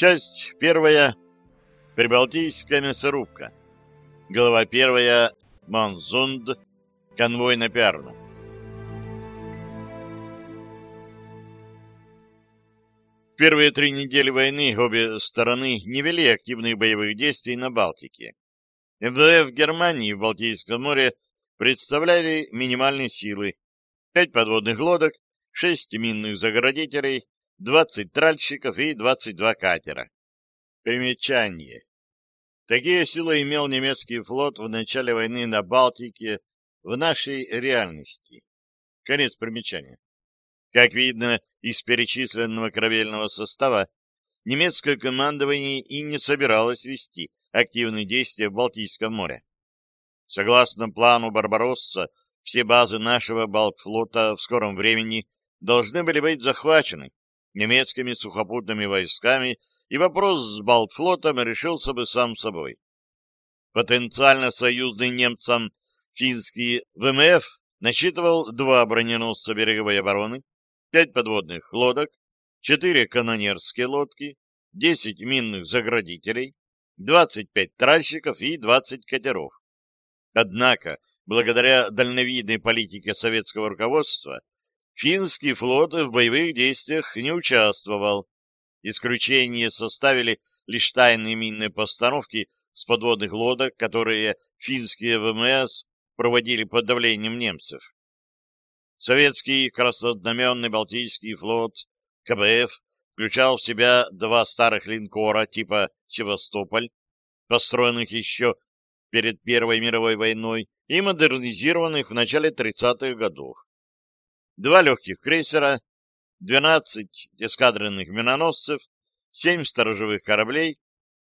Часть первая. Прибалтийская мясорубка. Глава первая. Манзунд. Конвой на Пярну. первые три недели войны обе стороны не вели активных боевых действий на Балтике. МВФ Германии в Балтийском море представляли минимальные силы. Пять подводных лодок, шесть минных заградителей, 20 тральщиков и 22 катера. Примечание. Такие силы имел немецкий флот в начале войны на Балтике в нашей реальности. Конец примечания. Как видно из перечисленного корабельного состава, немецкое командование и не собиралось вести активные действия в Балтийском море. Согласно плану «Барбаросса», все базы нашего Балтфлота в скором времени должны были быть захвачены, немецкими сухопутными войсками, и вопрос с Балтфлотом решился бы сам собой. Потенциально союзный немцам финский ВМФ насчитывал два броненосца береговой обороны, пять подводных лодок, четыре канонерские лодки, десять минных заградителей, двадцать пять тральщиков и двадцать катеров. Однако, благодаря дальновидной политике советского руководства, финский флот в боевых действиях не участвовал. Исключение составили лишь тайные минные постановки с подводных лодок, которые финские ВМС проводили под давлением немцев. Советский краснознаменный Балтийский флот КБФ включал в себя два старых линкора типа «Севастополь», построенных еще перед Первой мировой войной и модернизированных в начале 30-х годов два легких крейсера, 12 эскадренных миноносцев, 7 сторожевых кораблей,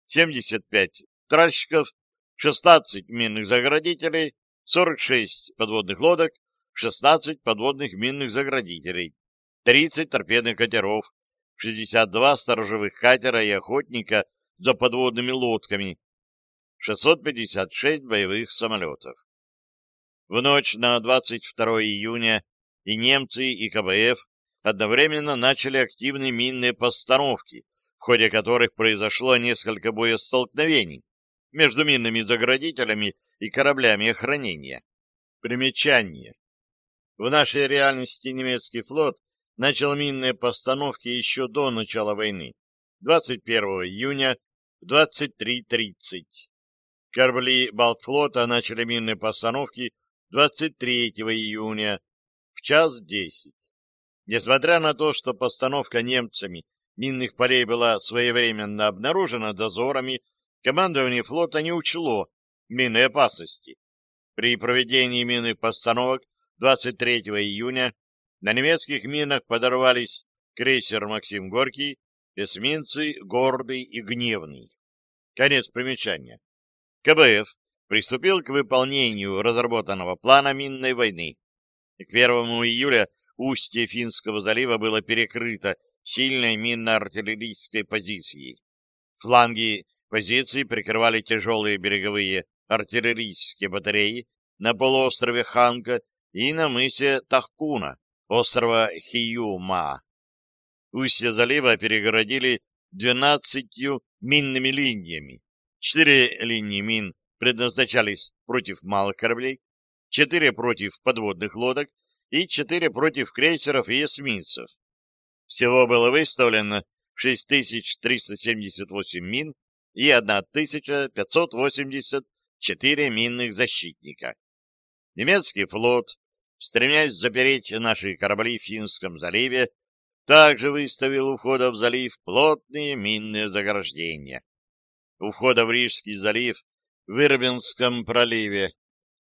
75 тральщиков, 16 минных заградителей, 46 подводных лодок, 16 подводных минных заградителей, 30 торпедных катеров, 62 сторожевых катера и охотника за подводными лодками, 656 боевых самолетов. В ночь на 22 июня и немцы, и КБФ одновременно начали активные минные постановки, в ходе которых произошло несколько боестолкновений между минными заградителями и кораблями охранения. Примечание. В нашей реальности немецкий флот начал минные постановки еще до начала войны, 21 июня 23.30. Корабли Балтфлота начали минные постановки 23 июня в час десять. Несмотря на то, что постановка немцами минных полей была своевременно обнаружена дозорами, командование флота не учло минной опасности. При проведении минных постановок 23 июня на немецких минах подорвались крейсер «Максим Горький», эсминцы «Гордый» и «Гневный». Конец примечания. КБФ приступил к выполнению разработанного плана минной войны к 1 июля устье Финского залива было перекрыто сильной минно-артиллерийской позицией. Фланги позиции прикрывали тяжелые береговые артиллерийские батареи на полуострове Ханка и на мысе Тахкуна, острова Хиюма. Устье залива перегородили 12 минными линиями. Четыре линии мин предназначались против малых кораблей, Четыре против подводных лодок и четыре против крейсеров и эсминцев. Всего было выставлено 6378 мин и 1584 минных защитника. Немецкий флот, стремясь запереть наши корабли в Финском заливе, также выставил у входа в залив плотные минные заграждения. У входа в Рижский залив в Ирбинском проливе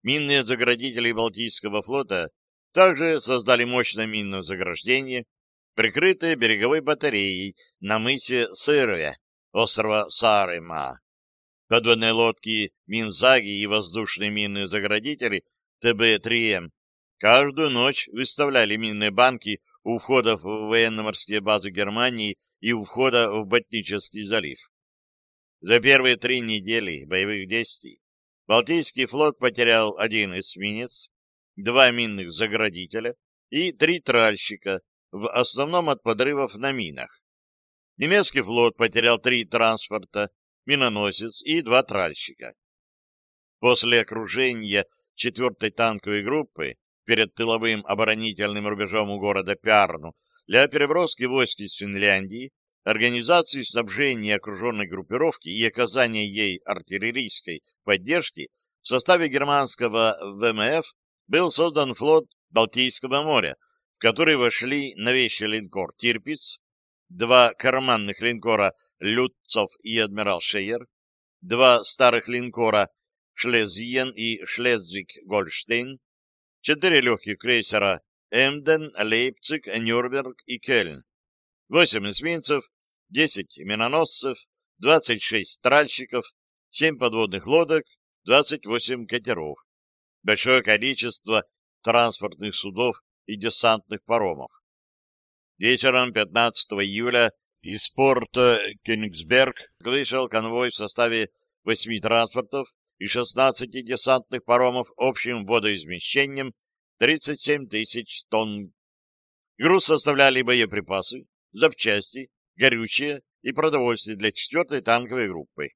Минные заградители Балтийского флота также создали мощное минное заграждение, прикрытое береговой батареей на мысе Сырве, острова Сарыма. Подводные лодки Минзаги и воздушные минные заградители ТБ-3М каждую ночь выставляли минные банки у входов в военно-морские базы Германии и у входа в Ботнический залив. За первые три недели боевых действий Балтийский флот потерял один эсминец, два минных заградителя и три тральщика, в основном от подрывов на минах. Немецкий флот потерял три транспорта, миноносец и два тральщика. После окружения 4-й танковой группы перед тыловым оборонительным рубежом у города Пярну для переброски войск из Финляндии организации снабжения окруженной группировки и оказания ей артиллерийской поддержки в составе германского ВМФ был создан флот Балтийского моря, в который вошли новейший линкор «Тирпиц», два карманных линкора «Лютцов» и «Адмирал Шейер», два старых линкора «Шлезиен» и «Шлезвиг-Гольштейн», четыре легких крейсера «Эмден», «Лейпциг», Нюрберг и «Кельн», 8 эсминцев, 10 миноносцев, 26 тральщиков, 7 подводных лодок, 28 катеров, большое количество транспортных судов и десантных паромов. Вечером 15 июля из порта Кенигсберг вышел конвой в составе 8 транспортов и 16 десантных паромов общим водоизмещением 37 тысяч тонн. Груз составляли боеприпасы, запчасти, горючее и продовольствие для 4-й танковой группы.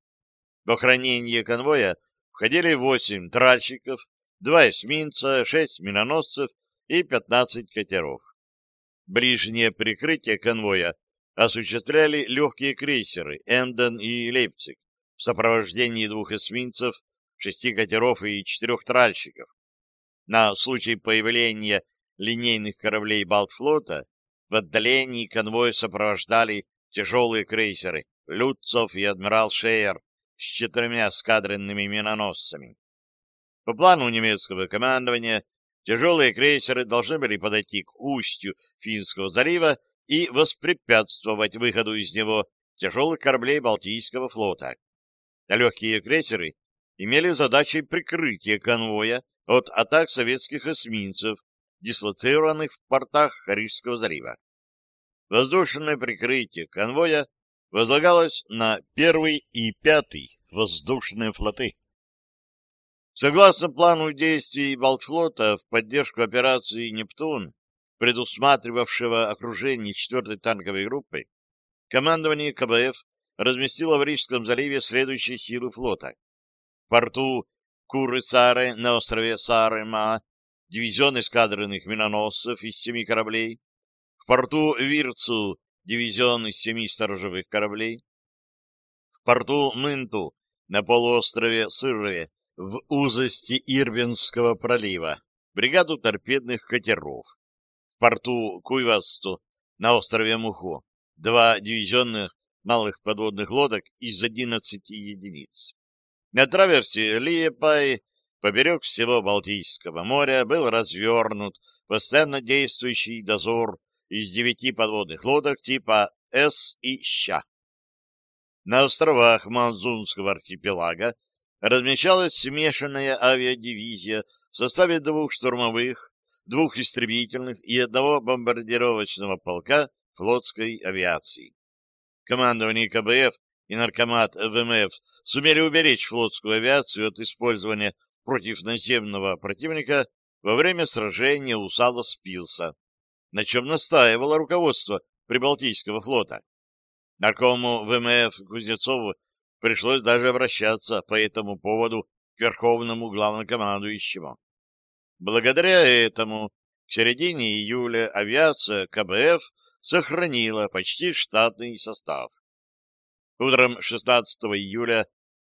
До хранения конвоя входили 8 тральщиков, 2 эсминца, 6 миноносцев и 15 катеров. Ближнее прикрытие конвоя осуществляли легкие крейсеры «Эмден» и «Лейпциг» в сопровождении двух эсминцев, шести катеров и четырех тральщиков. На случай появления линейных кораблей Балтфлота в отдалении конвой сопровождали тяжелые крейсеры «Люцов» и «Адмирал Шейер» с четырьмя скадренными миноносцами. По плану немецкого командования тяжелые крейсеры должны были подойти к устью Финского залива и воспрепятствовать выходу из него тяжелых кораблей Балтийского флота. Легкие крейсеры имели задачей прикрытия конвоя от атак советских эсминцев, дислоцированных в портах Рижского залива воздушное прикрытие конвоя возлагалось на первый и пятый воздушные флоты. Согласно плану действий Балтфлота в поддержку операции «Нептун», предусматривавшего окружение 4-й танковой группы, командование КБФ разместило в Рижском заливе следующие силы флота. В порту Куры-Сары на острове Сары-Маа дивизион эскадренных миноносцев из семи кораблей, в порту Вирцу дивизион из семи сторожевых кораблей, в порту Мынту на полуострове Сырове в узости Ирвинского пролива. Бригаду торпедных катеров, в порту Куйвасту на острове Мухо два дивизионных малых подводных лодок из 11 единиц. На траверсе Лиепай поберег всего Балтийского моря был развернут постоянно действующий дозор из девяти подводных лодок типа «С» и «Ща». На островах Манзунского архипелага размещалась смешанная авиадивизия в составе двух штурмовых, двух истребительных и одного бомбардировочного полка флотской авиации. Командование КБФ и наркомат ВМФ сумели уберечь флотскую авиацию от использования против наземного противника во время сражения у Сала-Спилса на чем настаивало руководство Прибалтийского флота. Наркому ВМФ Кузнецову пришлось даже обращаться по этому поводу к верховному главнокомандующему. Благодаря этому к середине июля авиация КБФ сохранила почти штатный состав. Утром 16 июля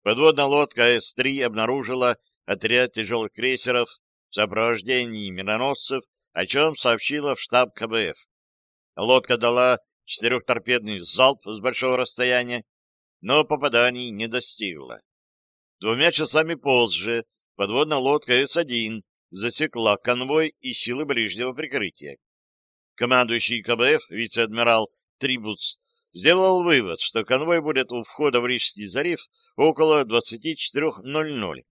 подводная лодка С-3 обнаружила отряд тяжелых крейсеров в сопровождении миноносцев о чем сообщила в штаб КБФ. Лодка дала четырехторпедный залп с большого расстояния, но попаданий не достигла. Двумя часами позже подводная лодка С-1 засекла конвой и силы ближнего прикрытия. Командующий КБФ, вице-адмирал Трибуц, сделал вывод, что конвой будет у входа в Рижский залив около 24.00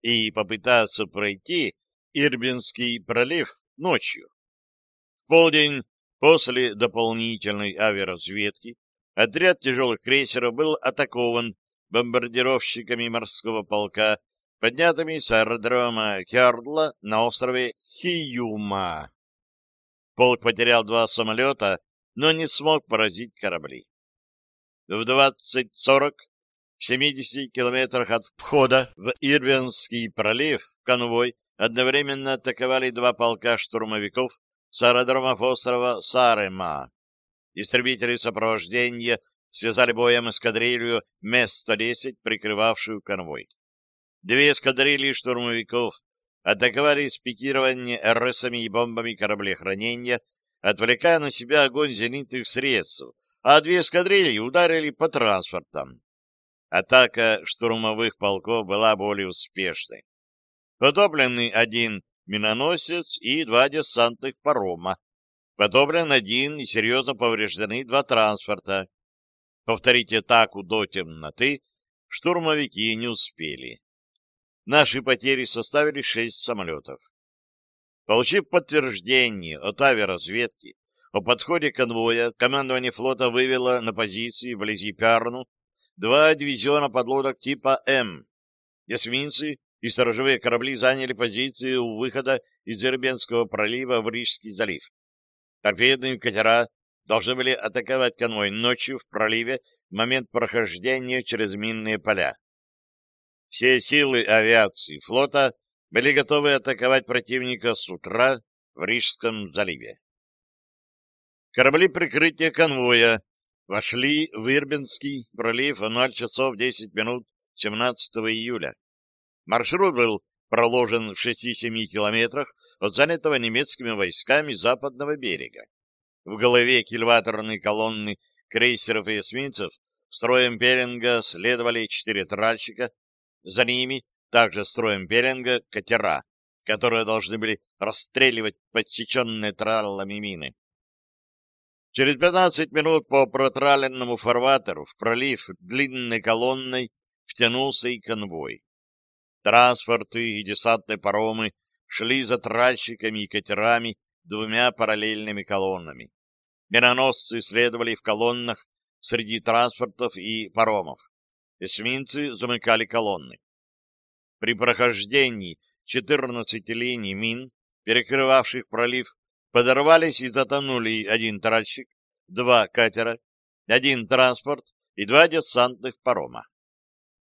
и попытаться пройти Ирбинский пролив ночью. В полдень после дополнительной авиаразведки отряд тяжелых крейсеров был атакован бомбардировщиками морского полка, поднятыми с аэродрома Кердла на острове Хиюма. Полк потерял два самолета, но не смог поразить корабли. В 20.40 в 70 километрах от входа в Ирвинский пролив конвой Одновременно атаковали два полка штурмовиков с аэродромов острова Сарема. Истребители сопровождения связали боем эскадрилью МЕС-110, прикрывавшую конвой. Две эскадрильи штурмовиков атаковали спикирование РСами и бомбами кораблей хранения, отвлекая на себя огонь зенитных средств, а две эскадрильи ударили по транспортам. Атака штурмовых полков была более успешной. Потопленный один миноносец и два десантных парома. Потоплен один и серьезно повреждены два транспорта. Повторить атаку до темноты штурмовики не успели. Наши потери составили шесть самолетов. Получив подтверждение от авиаразведки о подходе конвоя, командование флота вывело на позиции вблизи Пярну два дивизиона подлодок типа М. Эсминцы и сторожевые корабли заняли позиции у выхода из Ирбенского пролива в Рижский залив. Торпедные катера должны были атаковать конвой ночью в проливе в момент прохождения через минные поля. Все силы авиации флота были готовы атаковать противника с утра в Рижском заливе. Корабли прикрытия конвоя вошли в Ирбинский пролив в 0 часов 10 минут 17 июля. Маршрут был проложен в 6-7 километрах от занятого немецкими войсками западного берега. В голове кильваторной колонны крейсеров и эсминцев строем Перинга следовали четыре тральщика, за ними также строем Перинга катера, которые должны были расстреливать подсеченные траллами мины. Через 15 минут по протраленному фарватеру в пролив длинной колонной втянулся и конвой. Транспорты и десантные паромы шли за тральщиками и катерами двумя параллельными колоннами. Миноносцы следовали в колоннах среди транспортов и паромов. Эсминцы замыкали колонны. При прохождении 14 линий мин, перекрывавших пролив, подорвались и затонули один тральщик, два катера, один транспорт и два десантных парома.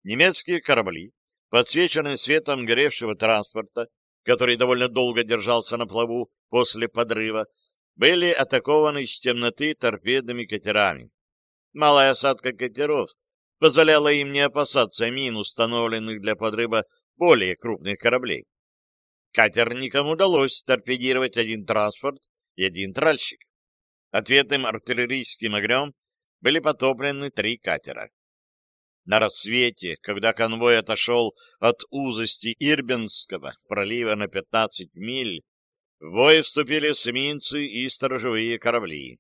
Немецкие корабли Подсвеченным светом горевшего транспорта, который довольно долго держался на плаву после подрыва, были атакованы с темноты торпедными катерами. Малая осадка катеров позволяла им не опасаться мин, установленных для подрыва более крупных кораблей. Катерникам удалось торпедировать один транспорт и один тральщик. Ответным артиллерийским огнем были потоплены три катера на рассвете, когда конвой отошел от узости Ирбинского пролива на 15 миль, в бой вступили эсминцы и сторожевые корабли.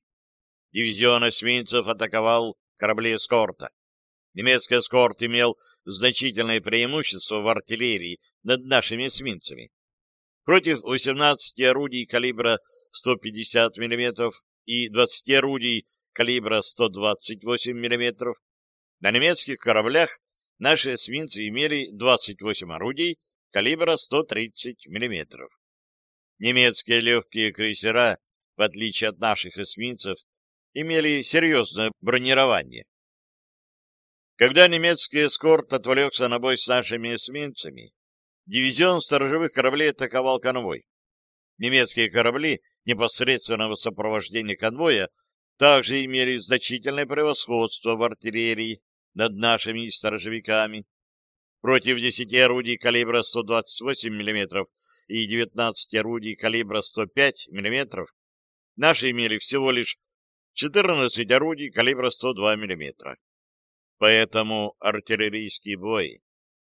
Дивизион эсминцев атаковал корабли эскорта. Немецкий эскорт имел значительное преимущество в артиллерии над нашими эсминцами. Против 18 орудий калибра 150 мм и 20 орудий калибра 128 мм на немецких кораблях наши эсминцы имели 28 орудий калибра 130 мм. Немецкие легкие крейсера, в отличие от наших эсминцев, имели серьезное бронирование. Когда немецкий эскорт отвлекся на бой с нашими эсминцами, дивизион сторожевых кораблей атаковал конвой. Немецкие корабли непосредственного сопровождения конвоя также имели значительное превосходство в артиллерии, над нашими сторожевиками. Против 10 орудий калибра 128 мм и 19 орудий калибра 105 мм наши имели всего лишь 14 орудий калибра 102 мм. Поэтому артиллерийский бой,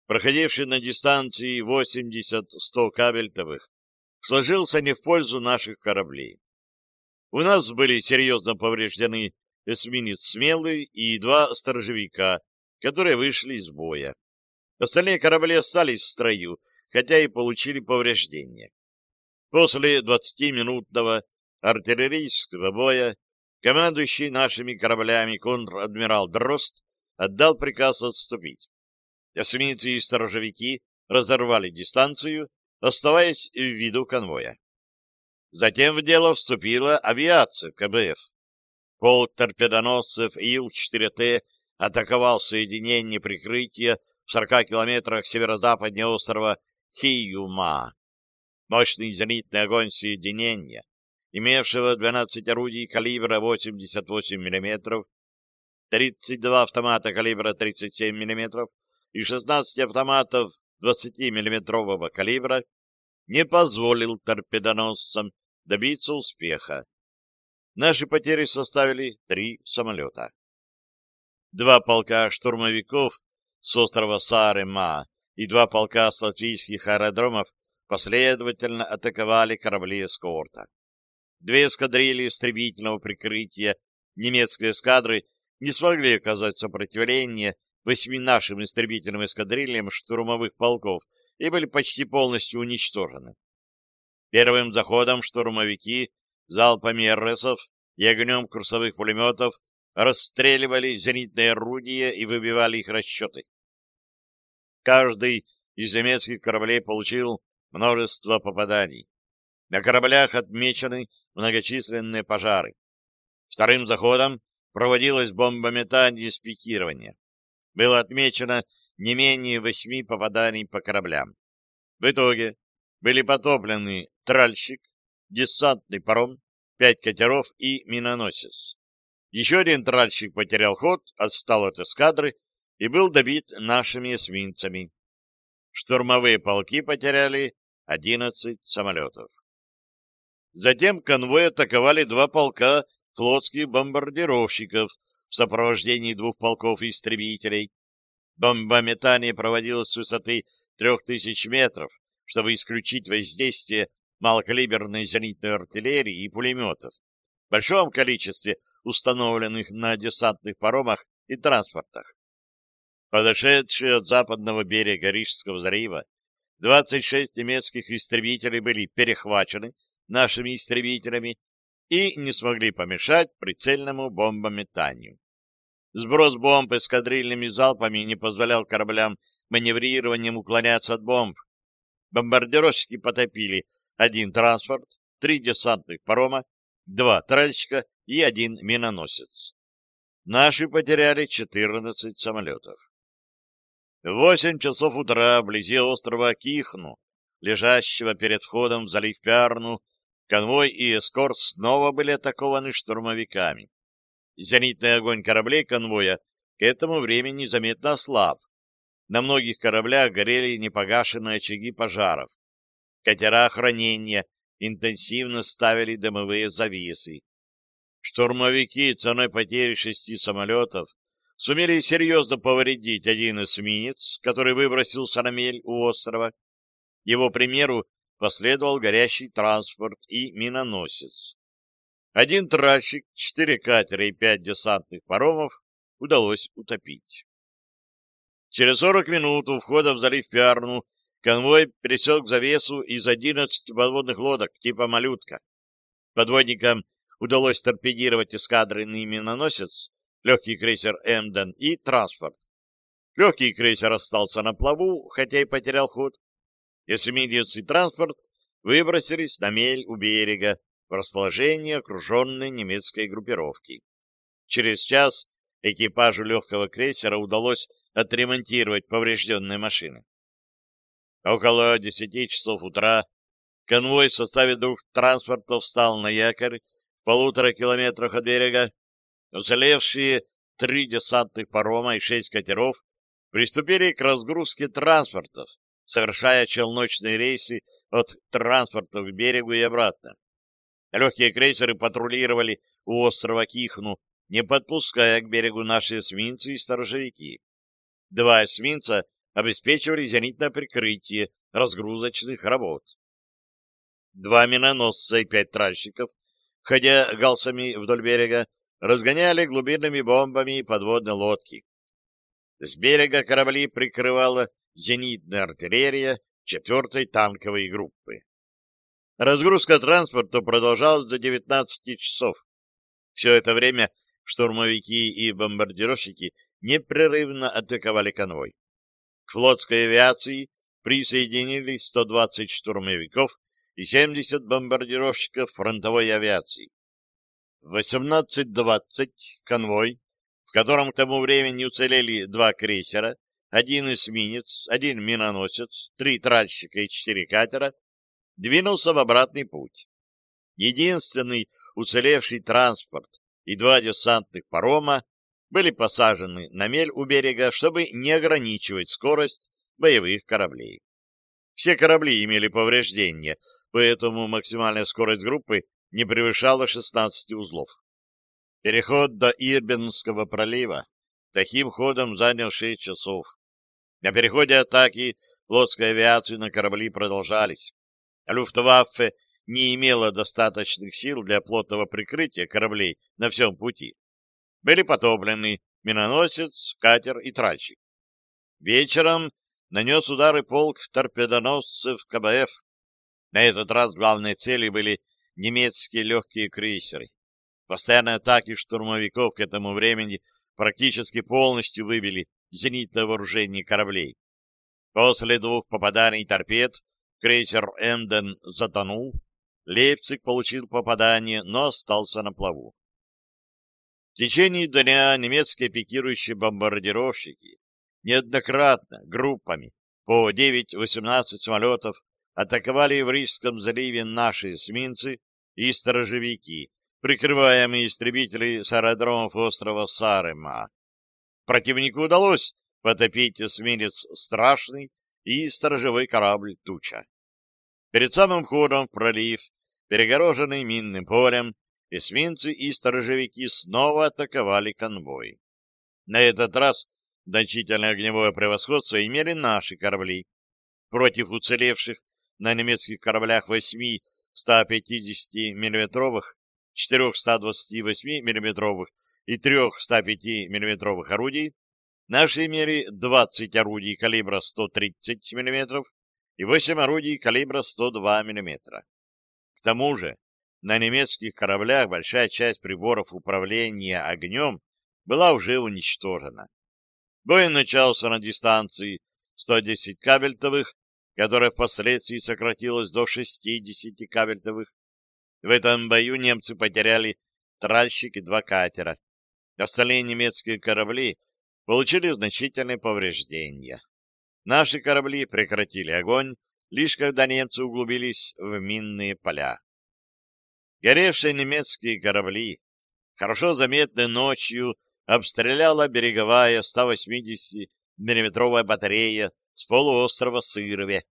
проходивший на дистанции 80-100 кабельтовых, сложился не в пользу наших кораблей. У нас были серьезно повреждены эсминец смелый и два сторожевика, которые вышли из боя. Остальные корабли остались в строю, хотя и получили повреждения. После 20-минутного артиллерийского боя командующий нашими кораблями контр-адмирал Дрозд отдал приказ отступить. Эсминцы и сторожевики разорвали дистанцию, оставаясь в виду конвоя. Затем в дело вступила авиация КБФ. Полк торпедоносцев Ил-4Т атаковал соединение прикрытия в 40 километрах северо-западнее острова Хиюма. Мощный зенитный огонь соединения, имевшего 12 орудий калибра 88 мм, 32 автомата калибра 37 мм и 16 автоматов 20-мм калибра, не позволил торпедоносцам добиться успеха. Наши потери составили три самолета. Два полка штурмовиков с острова Сарема и два полка с латвийских аэродромов последовательно атаковали корабли эскорта. Две эскадрильи истребительного прикрытия немецкой эскадры не смогли оказать сопротивление восьми нашим истребительным эскадрильям штурмовых полков и были почти полностью уничтожены. Первым заходом штурмовики Залпами РСов и огнем курсовых пулеметов расстреливали зенитные орудия и выбивали их расчеты. Каждый из немецких кораблей получил множество попаданий. На кораблях отмечены многочисленные пожары. Вторым заходом проводилось бомбометание и пикирования. Было отмечено не менее восьми попаданий по кораблям. В итоге были потоплены тральщик, десантный паром, пять катеров и миноносец. Еще один тральщик потерял ход, отстал от эскадры и был добит нашими эсминцами. Штурмовые полки потеряли 11 самолетов. Затем конвой атаковали два полка флотских бомбардировщиков в сопровождении двух полков истребителей. Бомбометание проводилось с высоты 3000 метров, чтобы исключить воздействие малокалиберной зенитной артиллерии и пулеметов, в большом количестве установленных на десантных паромах и транспортах. Подошедшие от западного берега Рижского залива 26 немецких истребителей были перехвачены нашими истребителями и не смогли помешать прицельному бомбометанию. Сброс бомб эскадрильными залпами не позволял кораблям маневрированием уклоняться от бомб. Бомбардировщики потопили один транспорт, три десантных парома, два тральщика и один миноносец. Наши потеряли 14 самолетов. В 8 часов утра вблизи острова Кихну, лежащего перед входом в залив Пярну, конвой и эскорт снова были атакованы штурмовиками. Зенитный огонь кораблей конвоя к этому времени заметно ослаб. На многих кораблях горели непогашенные очаги пожаров катера хранения интенсивно ставили дымовые завесы. Штурмовики ценой потери шести самолетов сумели серьезно повредить один эсминец, который выбросил на у острова. Его примеру последовал горящий транспорт и миноносец. Один тральщик, четыре катера и пять десантных паромов удалось утопить. Через сорок минут у входа в залив Пиарну Конвой пересек завесу из 11 подводных лодок типа «Малютка». Подводникам удалось торпедировать эскадренный миноносец, легкий крейсер «Эмден» и «Трансфорд». Легкий крейсер остался на плаву, хотя и потерял ход. Эсминец и «Трансфорд» выбросились на мель у берега в расположении окруженной немецкой группировки. Через час экипажу легкого крейсера удалось отремонтировать поврежденные машины. Около десяти часов утра конвой в составе двух транспортов встал на якорь в полутора километрах от берега. Уцелевшие три десантных парома и шесть катеров приступили к разгрузке транспортов, совершая челночные рейсы от транспортов к берегу и обратно. Легкие крейсеры патрулировали у острова Кихну, не подпуская к берегу наши эсминцы и сторожевики. Два эсминца — обеспечивали зенитное прикрытие разгрузочных работ. Два миноносца и пять тральщиков, ходя галсами вдоль берега, разгоняли глубинными бомбами подводные лодки. С берега корабли прикрывала зенитная артиллерия четвертой танковой группы. Разгрузка транспорта продолжалась до 19 часов. Все это время штурмовики и бомбардировщики непрерывно атаковали конвой к флотской авиации присоединились 120 штурмовиков и 70 бомбардировщиков фронтовой авиации. В 18.20 конвой, в котором к тому времени уцелели два крейсера, один эсминец, один миноносец, три тральщика и четыре катера, двинулся в обратный путь. Единственный уцелевший транспорт и два десантных парома были посажены на мель у берега, чтобы не ограничивать скорость боевых кораблей. Все корабли имели повреждения, поэтому максимальная скорость группы не превышала 16 узлов. Переход до Ирбинского пролива таким ходом занял 6 часов. На переходе атаки флотской авиации на корабли продолжались. Люфтваффе не имела достаточных сил для плотного прикрытия кораблей на всем пути были потоплены миноносец, катер и тральщик. Вечером нанес удары полк торпедоносцев КБФ. На этот раз главной целью были немецкие легкие крейсеры. Постоянные атаки штурмовиков к этому времени практически полностью выбили зенитное вооружение кораблей. После двух попаданий торпед крейсер «Эмден» затонул, «Лейпциг» получил попадание, но остался на плаву течение дня немецкие пикирующие бомбардировщики неоднократно группами по 9-18 самолетов атаковали в Рижском заливе наши эсминцы и сторожевики, прикрываемые истребители с аэродромов острова Сарема. Противнику удалось потопить эсминец «Страшный» и сторожевой корабль «Туча». Перед самым входом в пролив, перегороженный минным полем, эсминцы и сторожевики снова атаковали конвой. На этот раз значительное огневое превосходство имели наши корабли. Против уцелевших на немецких кораблях 8 150 миллиметровых 428 миллиметровых и 305 миллиметровых орудий наши имели 20 орудий калибра 130 мм и 8 орудий калибра 102 мм. К тому же на немецких кораблях большая часть приборов управления огнем была уже уничтожена. Бой начался на дистанции 110 кабельтовых, которая впоследствии сократилась до 60 кабельтовых. В этом бою немцы потеряли тральщик и два катера. Остальные немецкие корабли получили значительные повреждения. Наши корабли прекратили огонь, лишь когда немцы углубились в минные поля. Горевшие немецкие корабли, хорошо заметны ночью, обстреляла береговая 180-миллиметровая батарея с полуострова Сырове.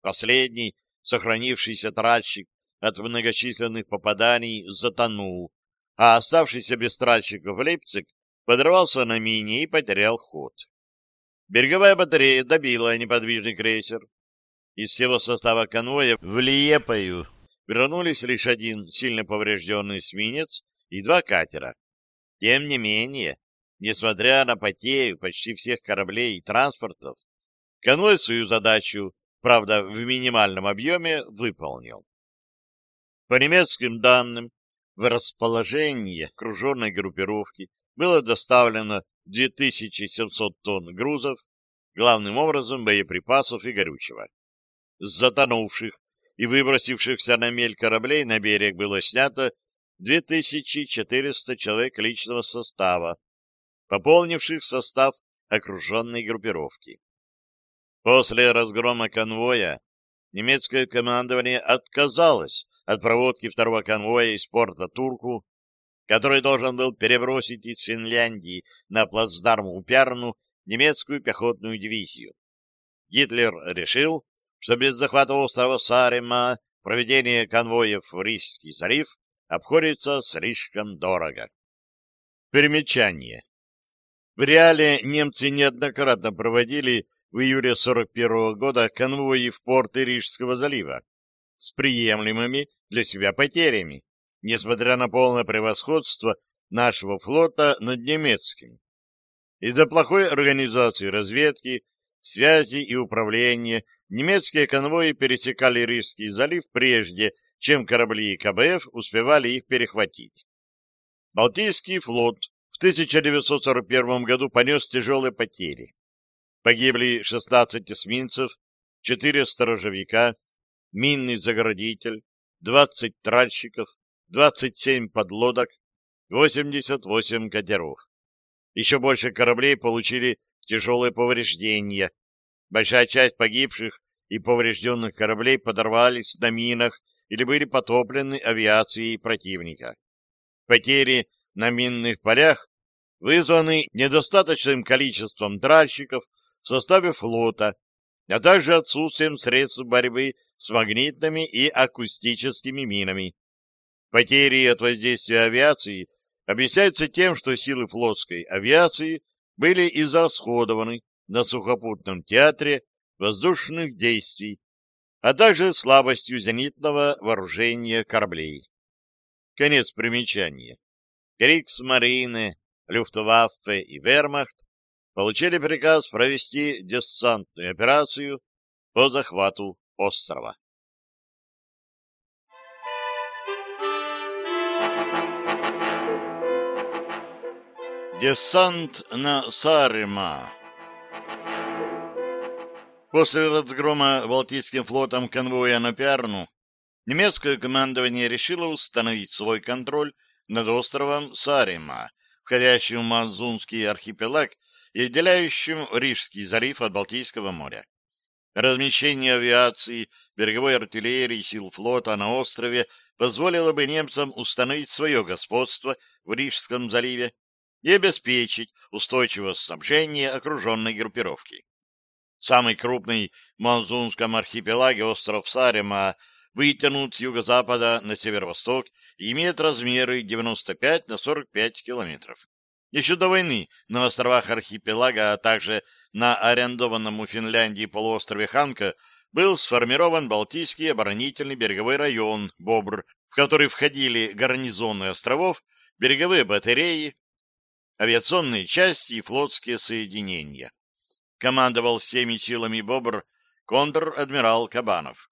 Последний, сохранившийся тральщик от многочисленных попаданий, затонул, а оставшийся без тральщиков Лейпциг подорвался на мине и потерял ход. Береговая батарея добила неподвижный крейсер. Из всего состава конвоя в Лиепою вернулись лишь один сильно поврежденный свинец и два катера. Тем не менее, несмотря на потери почти всех кораблей и транспортов, конвой свою задачу, правда, в минимальном объеме, выполнил. По немецким данным, в расположение окруженной группировки было доставлено 2700 тонн грузов, главным образом боеприпасов и горючего. С затонувших и выбросившихся на мель кораблей на берег было снято 2400 человек личного состава, пополнивших состав окруженной группировки. После разгрома конвоя немецкое командование отказалось от проводки второго конвоя из порта Турку, который должен был перебросить из Финляндии на плацдарм Упярну немецкую пехотную дивизию. Гитлер решил, что без захвата острова Сарема проведение конвоев в Рижский залив обходится слишком дорого. Примечание. В реале немцы неоднократно проводили в июле 1941 года конвои в порты Рижского залива с приемлемыми для себя потерями, несмотря на полное превосходство нашего флота над немецким. Из-за плохой организации разведки, связи и управления немецкие конвои пересекали Рижский залив прежде, чем корабли КБФ успевали их перехватить. Балтийский флот в 1941 году понес тяжелые потери. Погибли 16 эсминцев, 4 сторожевика, минный заградитель, 20 тральщиков, 27 подлодок, 88 катеров. Еще больше кораблей получили тяжелые повреждения, Большая часть погибших и поврежденных кораблей подорвались на минах или были потоплены авиацией противника. Потери на минных полях вызваны недостаточным количеством тральщиков в составе флота, а также отсутствием средств борьбы с магнитными и акустическими минами. Потери от воздействия авиации объясняются тем, что силы флотской авиации были израсходованы на сухопутном театре воздушных действий, а также слабостью зенитного вооружения кораблей. Конец примечания. Криксмарины, Люфтваффе и Вермахт получили приказ провести десантную операцию по захвату острова. Десант на Сарима. После разгрома Балтийским флотом конвоя на Пярну немецкое командование решило установить свой контроль над островом Сарима, входящим в Манзунский архипелаг и отделяющим Рижский залив от Балтийского моря. Размещение авиации, береговой артиллерии и сил флота на острове позволило бы немцам установить свое господство в Рижском заливе и обеспечить устойчивое снабжение окруженной группировки самый крупный в Манзунском архипелаге остров Сарема, вытянут с юго-запада на северо-восток и имеет размеры 95 на 45 километров. Еще до войны на островах архипелага, а также на арендованном у Финляндии полуострове Ханка был сформирован Балтийский оборонительный береговой район «Бобр», в который входили гарнизоны островов, береговые батареи, авиационные части и флотские соединения командовал всеми силами «Бобр» контр-адмирал Кабанов.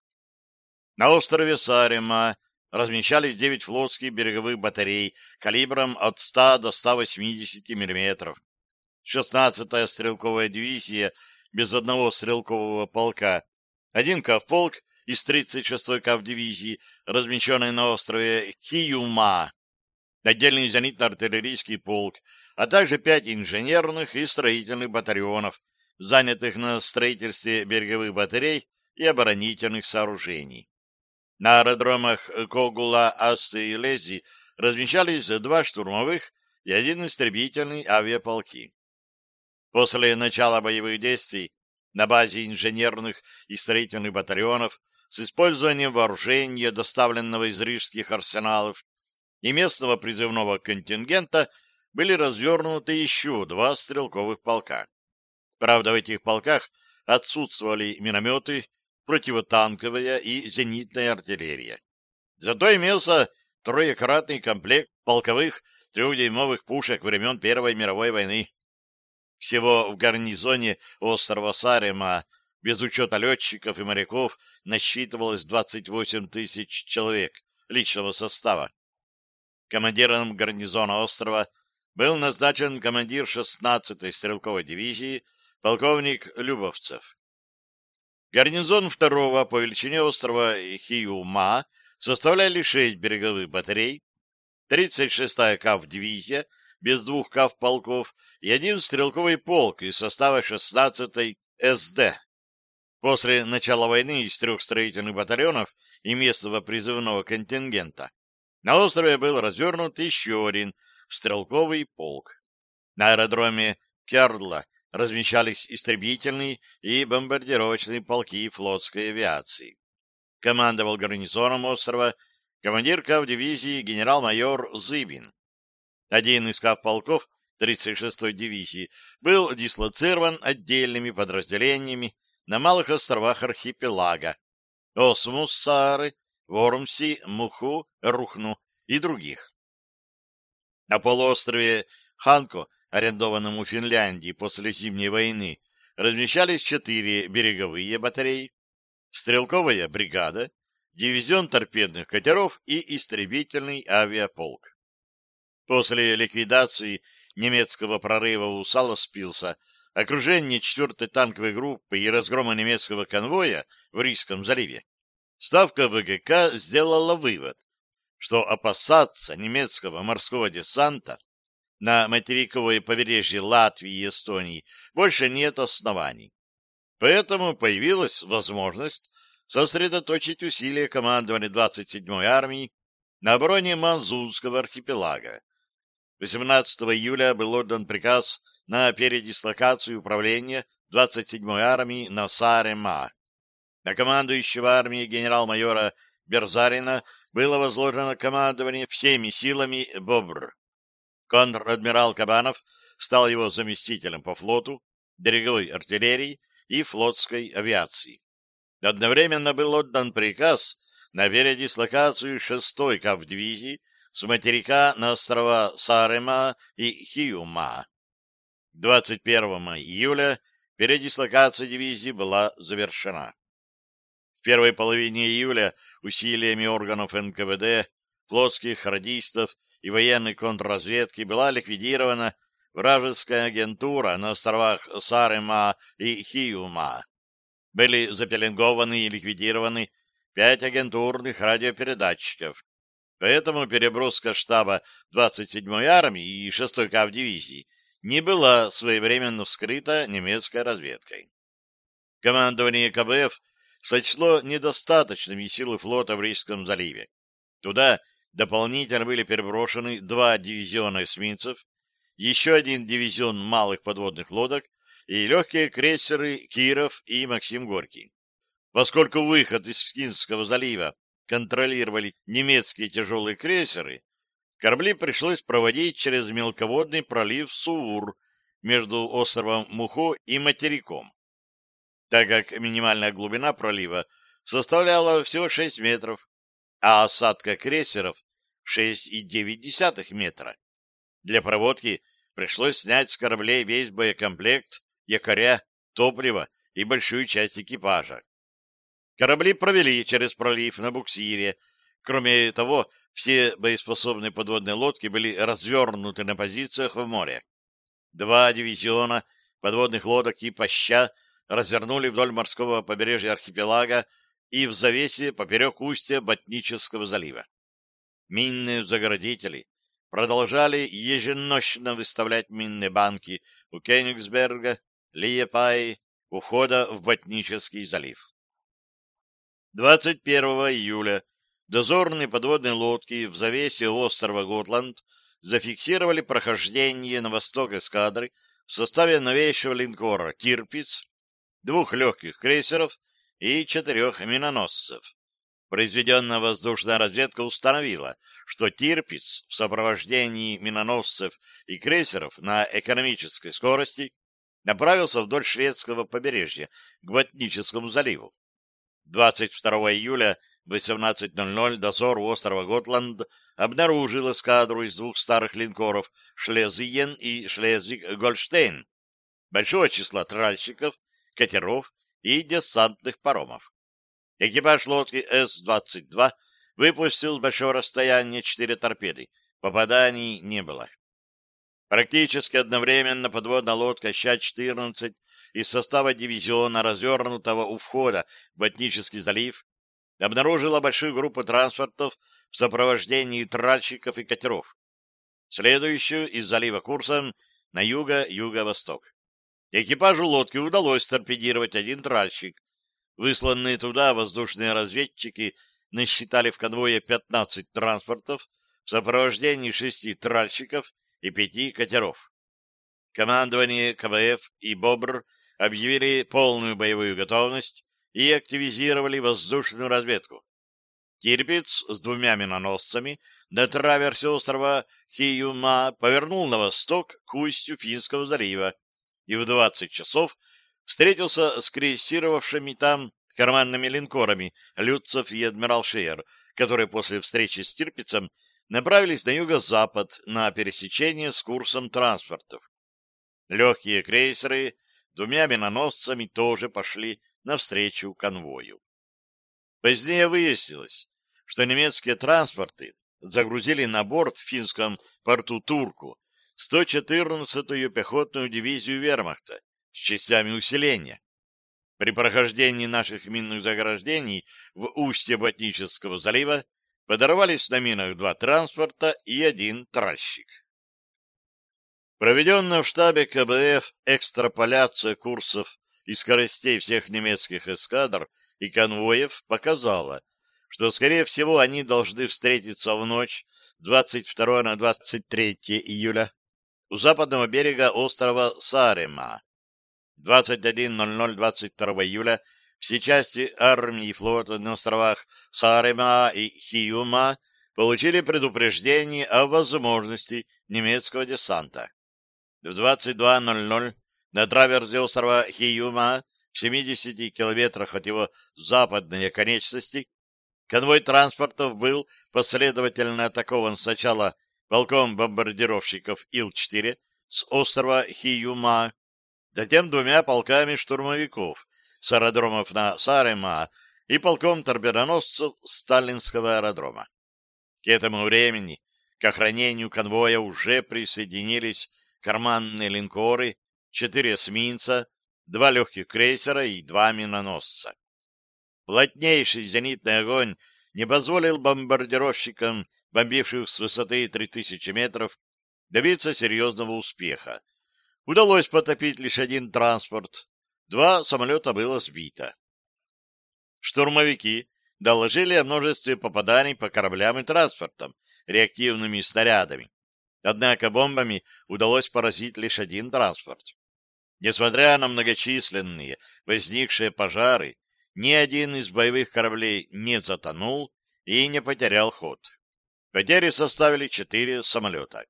На острове Сарема размещались девять флотских береговых батарей калибром от 100 до 180 мм. 16-я стрелковая дивизия без одного стрелкового полка, один кавполк из 36-й кавдивизии, размещенный на острове Киюма, отдельный зенитно-артиллерийский полк, а также пять инженерных и строительных батареонов занятых на строительстве береговых батарей и оборонительных сооружений. На аэродромах Когула, Асты и Лези размещались два штурмовых и один истребительный авиаполки. После начала боевых действий на базе инженерных и строительных батальонов с использованием вооружения, доставленного из рижских арсеналов, и местного призывного контингента были развернуты еще два стрелковых полка. Правда, в этих полках отсутствовали минометы, противотанковая и зенитная артиллерия. Зато имелся троекратный комплект полковых трехдюймовых пушек времен Первой мировой войны. Всего в гарнизоне острова Сарема, без учета летчиков и моряков, насчитывалось 28 тысяч человек личного состава. Командиром гарнизона острова был назначен командир 16-й стрелковой дивизии полковник Любовцев. Гарнизон второго по величине острова Хиюма составляли шесть береговых батарей, 36-я КАВ-дивизия без двух КАВ-полков и один стрелковый полк из состава 16-й СД. После начала войны из трех строительных батальонов и местного призывного контингента на острове был развернут еще один стрелковый полк. На аэродроме Керла размещались истребительные и бомбардировочные полки флотской авиации. Командовал гарнизоном острова командир кавдивизии генерал-майор Зыбин. Один из кавполков 36-й дивизии был дислоцирован отдельными подразделениями на малых островах архипелага Осмус, Сары, Вормси, Муху, Рухну и других. На полуострове Ханко арендованному Финляндии после Зимней войны, размещались четыре береговые батареи, стрелковая бригада, дивизион торпедных катеров и истребительный авиаполк. После ликвидации немецкого прорыва у Саласпилса, окружение 4-й танковой группы и разгрома немецкого конвоя в Рижском заливе, Ставка ВГК сделала вывод, что опасаться немецкого морского десанта на материковой побережье Латвии и Эстонии больше нет оснований. Поэтому появилась возможность сосредоточить усилия командования 27-й армии на обороне Манзунского архипелага. 18 июля был отдан приказ на передислокацию управления 27-й армии на Сарема. На командующего армии генерал-майора Берзарина было возложено командование всеми силами БОБР контр-адмирал Кабанов стал его заместителем по флоту, береговой артиллерии и флотской авиации. Одновременно был отдан приказ на передислокацию 6-й кавдивизии с материка на острова Сарема и Хиума. 21 июля передислокация дивизии была завершена. В первой половине июля усилиями органов НКВД, флотских радистов и военный контрразведки была ликвидирована вражеская агентура на островах Сарыма и Хиума. Были запеленгованы и ликвидированы пять агентурных радиопередатчиков. Поэтому переброска штаба 27-й армии и 6-й кавдивизии не была своевременно вскрыта немецкой разведкой. Командование КБФ сочло недостаточными силы флота в Рижском заливе. Туда Дополнительно были переброшены два дивизиона эсминцев, еще один дивизион малых подводных лодок и легкие крейсеры «Киров» и «Максим Горький». Поскольку выход из Финского залива контролировали немецкие тяжелые крейсеры, корабли пришлось проводить через мелководный пролив Суур между островом Мухо и материком. Так как минимальная глубина пролива составляла всего 6 метров, а осадка крейсеров 6,9 метра. Для проводки пришлось снять с кораблей весь боекомплект, якоря, топливо и большую часть экипажа. Корабли провели через пролив на буксире. Кроме того, все боеспособные подводные лодки были развернуты на позициях в море. Два дивизиона подводных лодок типа «Ща» развернули вдоль морского побережья архипелага и в завесе поперек устья Ботнического залива. Минные загородители продолжали еженощно выставлять минные банки у Кенигсберга, Лиепаи, у входа в Ботнический залив. 21 июля дозорные подводные лодки в завесе острова Готланд зафиксировали прохождение на восток эскадры в составе новейшего линкора «Тирпиц», двух легких крейсеров — и четырех миноносцев. Произведенная воздушная разведка установила, что Тирпиц в сопровождении миноносцев и крейсеров на экономической скорости направился вдоль шведского побережья к Ботническому заливу. 22 июля в 18.00 дозор у острова Готланд обнаружил эскадру из двух старых линкоров «Шлезиен» и «Шлезвиг-Гольштейн» большого числа тральщиков, катеров и десантных паромов. Экипаж лодки С-22 выпустил с большого расстояния четыре торпеды. Попаданий не было. Практически одновременно подводная лодка «Ща-14» из состава дивизиона, развернутого у входа в Этнический залив, обнаружила большую группу транспортов в сопровождении тральщиков и катеров, следующую из залива курсом на юго-юго-восток. Экипажу лодки удалось торпедировать один тральщик. Высланные туда воздушные разведчики насчитали в конвое 15 транспортов в сопровождении шести тральщиков и пяти катеров. Командование КВФ и БОБР объявили полную боевую готовность и активизировали воздушную разведку. Тирпиц с двумя миноносцами на траверсе острова Хиюма повернул на восток к устью Финского залива, и в двадцать часов встретился с крейсировавшими там карманными линкорами Люцев и адмирал Шеер, которые после встречи с Тирпицем направились на юго-запад на пересечение с курсом транспортов. Легкие крейсеры двумя миноносцами тоже пошли навстречу конвою. Позднее выяснилось, что немецкие транспорты загрузили на борт в финском порту Турку 114-ю пехотную дивизию вермахта с частями усиления. При прохождении наших минных заграждений в устье Ботнического залива подорвались на минах два транспорта и один тральщик. Проведенная в штабе КБФ экстраполяция курсов и скоростей всех немецких эскадр и конвоев показала, что, скорее всего, они должны встретиться в ночь 22 на 23 июля у западного берега острова Сарема. 21.00-22 июля все части армии и флота на островах Сарема и Хиюма получили предупреждение о возможности немецкого десанта. В 22.00 на траверзе острова Хиюма в 70 километрах от его западной оконечности конвой транспортов был последовательно атакован сначала полком бомбардировщиков Ил-4 с острова Хиюма, затем двумя полками штурмовиков с аэродромов на Сарема и полком торпедоносцев Сталинского аэродрома. К этому времени к охранению конвоя уже присоединились карманные линкоры, четыре эсминца, два легких крейсера и два миноносца. Плотнейший зенитный огонь не позволил бомбардировщикам бомбивших с высоты 3000 метров, добиться серьезного успеха. Удалось потопить лишь один транспорт, два самолета было сбито. Штурмовики доложили о множестве попаданий по кораблям и транспортам реактивными снарядами. Однако бомбами удалось поразить лишь один транспорт. Несмотря на многочисленные возникшие пожары, ни один из боевых кораблей не затонул и не потерял ход. Потери составили четыре самолета.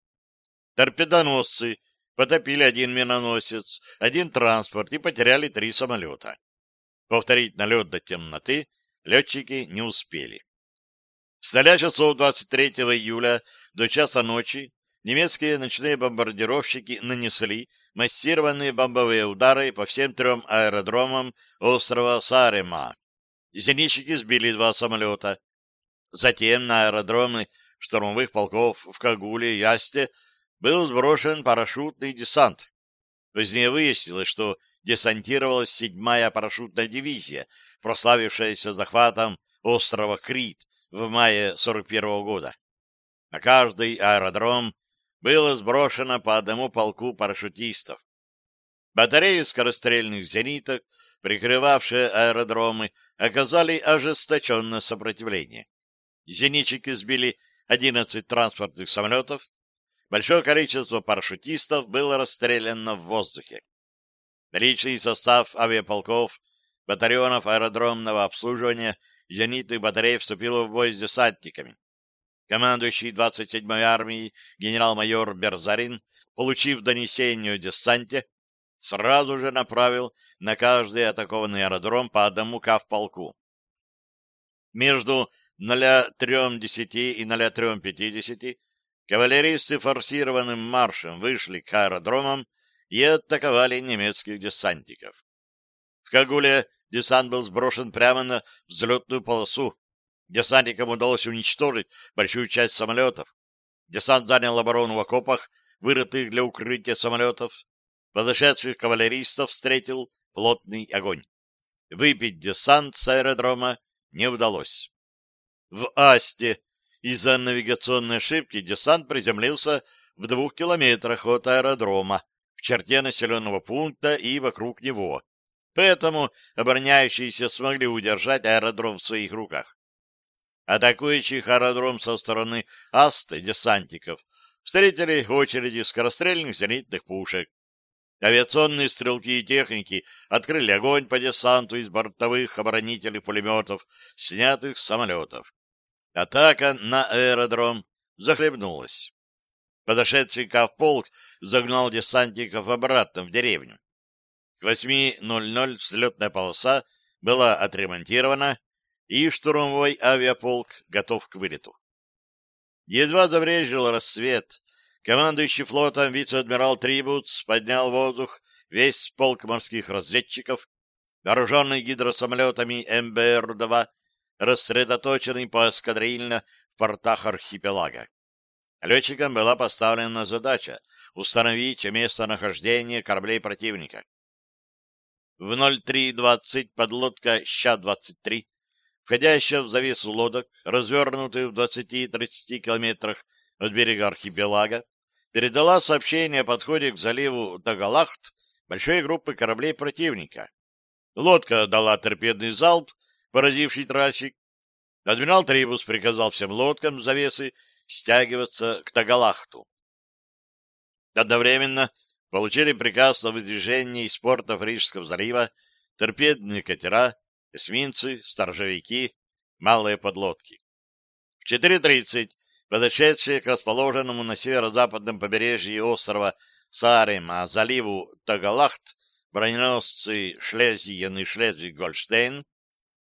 Торпедоносцы потопили один миноносец, один транспорт и потеряли три самолета. Повторить налет до темноты летчики не успели. С 0 часов 23 июля до часа ночи немецкие ночные бомбардировщики нанесли массированные бомбовые удары по всем трем аэродромам острова Сарема. Зенитчики сбили два самолета. Затем на аэродромы штурмовых полков в Кагуле и Ясте был сброшен парашютный десант. Позднее выяснилось, что десантировалась седьмая парашютная дивизия, прославившаяся захватом острова Крит в мае 41 -го года. На каждый аэродром было сброшено по одному полку парашютистов. Батареи скорострельных зениток, прикрывавшие аэродромы, оказали ожесточенное сопротивление. Зенитчики сбили 11 транспортных самолетов, большое количество парашютистов было расстреляно в воздухе. Личный состав авиаполков, батальонов аэродромного обслуживания зенитных батарей вступил в бой с десантниками. Командующий 27-й армией генерал-майор Берзарин, получив донесение о десанте, сразу же направил на каждый атакованный аэродром по одному кавполку. Между 0,3 и 0,3,50 кавалеристы форсированным маршем вышли к аэродромам и атаковали немецких десантников. В Кагуле десант был сброшен прямо на взлетную полосу. Десантникам удалось уничтожить большую часть самолетов. Десант занял оборону в окопах, вырытых для укрытия самолетов. Подошедших кавалеристов встретил плотный огонь. Выпить десант с аэродрома не удалось. В Асте из-за навигационной ошибки десант приземлился в двух километрах от аэродрома, в черте населенного пункта и вокруг него. Поэтому обороняющиеся смогли удержать аэродром в своих руках. Атакующих аэродром со стороны Асты десантиков встретили очереди скорострельных зенитных пушек. Авиационные стрелки и техники открыли огонь по десанту из бортовых оборонителей пулеметов, снятых с самолетов. Атака на аэродром захлебнулась. Подошедший кавполк загнал десантников обратно в деревню. К 8.00 взлетная полоса была отремонтирована, и штурмовой авиаполк готов к вылету. Едва заврежил рассвет, командующий флотом вице-адмирал Трибутс поднял в воздух весь полк морских разведчиков, вооруженный гидросамолетами МБР-2, рассредоточенный поэскадрильно в портах архипелага. Летчикам была поставлена задача установить местонахождение кораблей противника. В 03.20 подлодка «Ща-23», входящая в завесу лодок, развернутую в 20-30 километрах от берега архипелага, передала сообщение о подходе к заливу Тагалахт большой группы кораблей противника. Лодка дала торпедный залп поразивший тральщик. Адмирал Трибус приказал всем лодкам завесы стягиваться к Тагалахту. Одновременно получили приказ о выдвижении из портов Рижского залива торпедные катера, эсминцы, сторожевики, малые подлодки. В 4.30 подошедшие к расположенному на северо-западном побережье острова Саарема заливу Тагалахт броненосцы Шлезиен и Шлезвиг-Гольштейн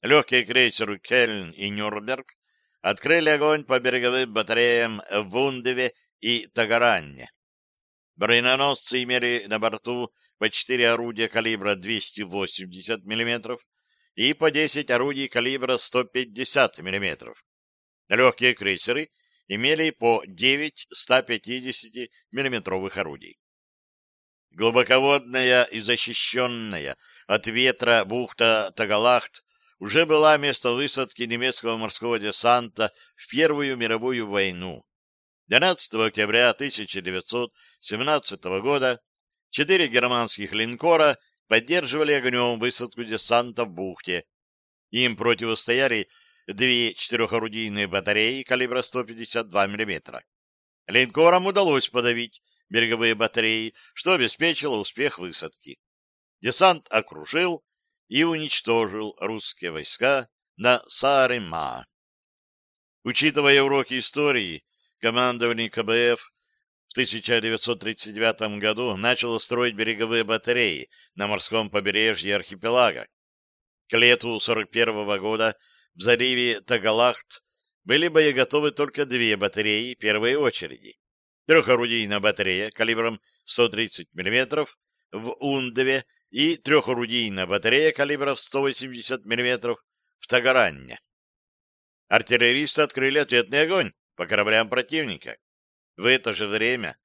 Легкие крейсеры «Кельн» и «Нюрнберг» открыли огонь по береговым батареям в Вундеве и Тагаранне. Броненосцы имели на борту по четыре орудия калибра 280 мм и по 10 орудий калибра 150 мм. Легкие крейсеры имели по 9 150 миллиметровых орудий. Глубоководная и защищенная от ветра бухта Тагалахт уже была место высадки немецкого морского десанта в Первую мировую войну. 12 октября 1917 года четыре германских линкора поддерживали огнем высадку десанта в бухте. Им противостояли две четырехорудийные батареи калибра 152 мм. Линкорам удалось подавить береговые батареи, что обеспечило успех высадки. Десант окружил и уничтожил русские войска на Сарыма. Учитывая уроки истории, командование КБФ в 1939 году начало строить береговые батареи на морском побережье архипелага. К лету 1941 года в заливе Тагалахт были боеготовы только две батареи первой очереди. Трехорудийная батарея калибром 130 мм в Ундове и трехорудийная батарея калибра 180 мм в Тагаранне. Артиллеристы открыли ответный огонь по кораблям противника. В это же время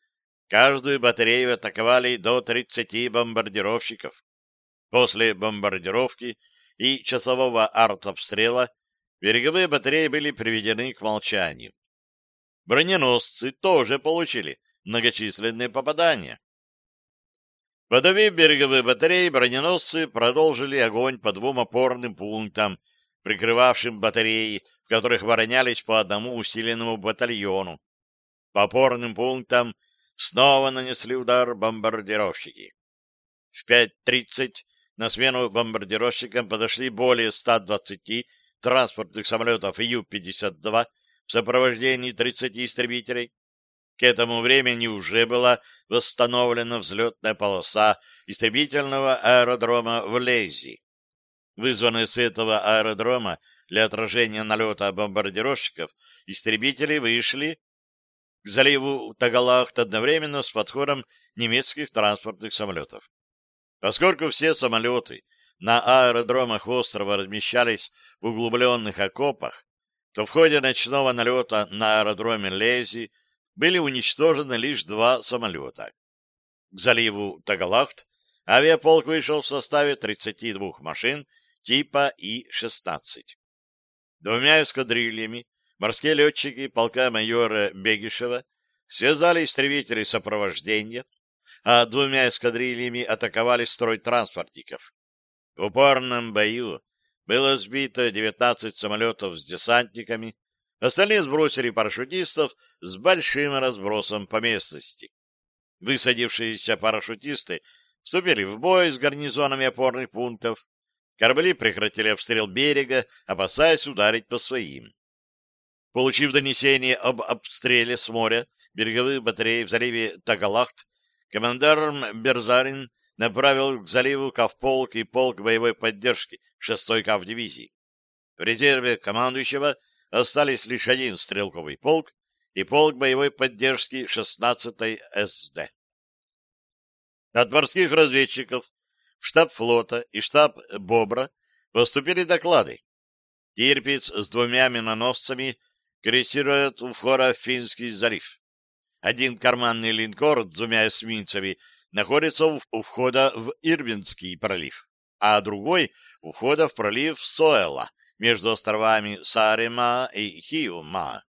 каждую батарею атаковали до 30 бомбардировщиков. После бомбардировки и часового артобстрела береговые батареи были приведены к молчанию. Броненосцы тоже получили многочисленные попадания. Водови береговые батареи броненосцы продолжили огонь по двум опорным пунктам, прикрывавшим батареи, в которых воронялись по одному усиленному батальону. По опорным пунктам снова нанесли удар бомбардировщики. В 5.30 на смену бомбардировщикам подошли более 120 транспортных самолетов Ю-52 в сопровождении 30 истребителей. К этому времени уже была восстановлена взлетная полоса истребительного аэродрома в Лейзи. Вызванные с этого аэродрома для отражения налета бомбардировщиков истребители вышли к заливу Тагалахт одновременно с подходом немецких транспортных самолетов. Поскольку все самолеты на аэродромах острова размещались в углубленных окопах, то в ходе ночного налета на аэродроме Лейзи были уничтожены лишь два самолета. К заливу Тагалахт авиаполк вышел в составе 32 машин типа И-16. Двумя эскадрильями морские летчики полка майора Бегишева связали истребители сопровождения, а двумя эскадрильями атаковали строй транспортников. В упорном бою было сбито 19 самолетов с десантниками, Остальные сбросили парашютистов с большим разбросом по местности. Высадившиеся парашютисты вступили в бой с гарнизонами опорных пунктов. Корабли прекратили обстрел берега, опасаясь ударить по своим. Получив донесение об обстреле с моря береговых батарей в заливе Тагалахт, командар Берзарин направил к заливу Кавполк и полк боевой поддержки 6-й Кавдивизии. В резерве командующего – остались лишь один стрелковый полк и полк боевой поддержки 16-й СД. От дворских разведчиков в штаб флота и штаб «Бобра» поступили доклады. Тирпиц с двумя миноносцами крейсирует у входа в Финский залив. Один карманный линкор с двумя эсминцами находится у входа в Ирвинский пролив, а другой — у входа в пролив Соэла, между островами Сарема и Хиума.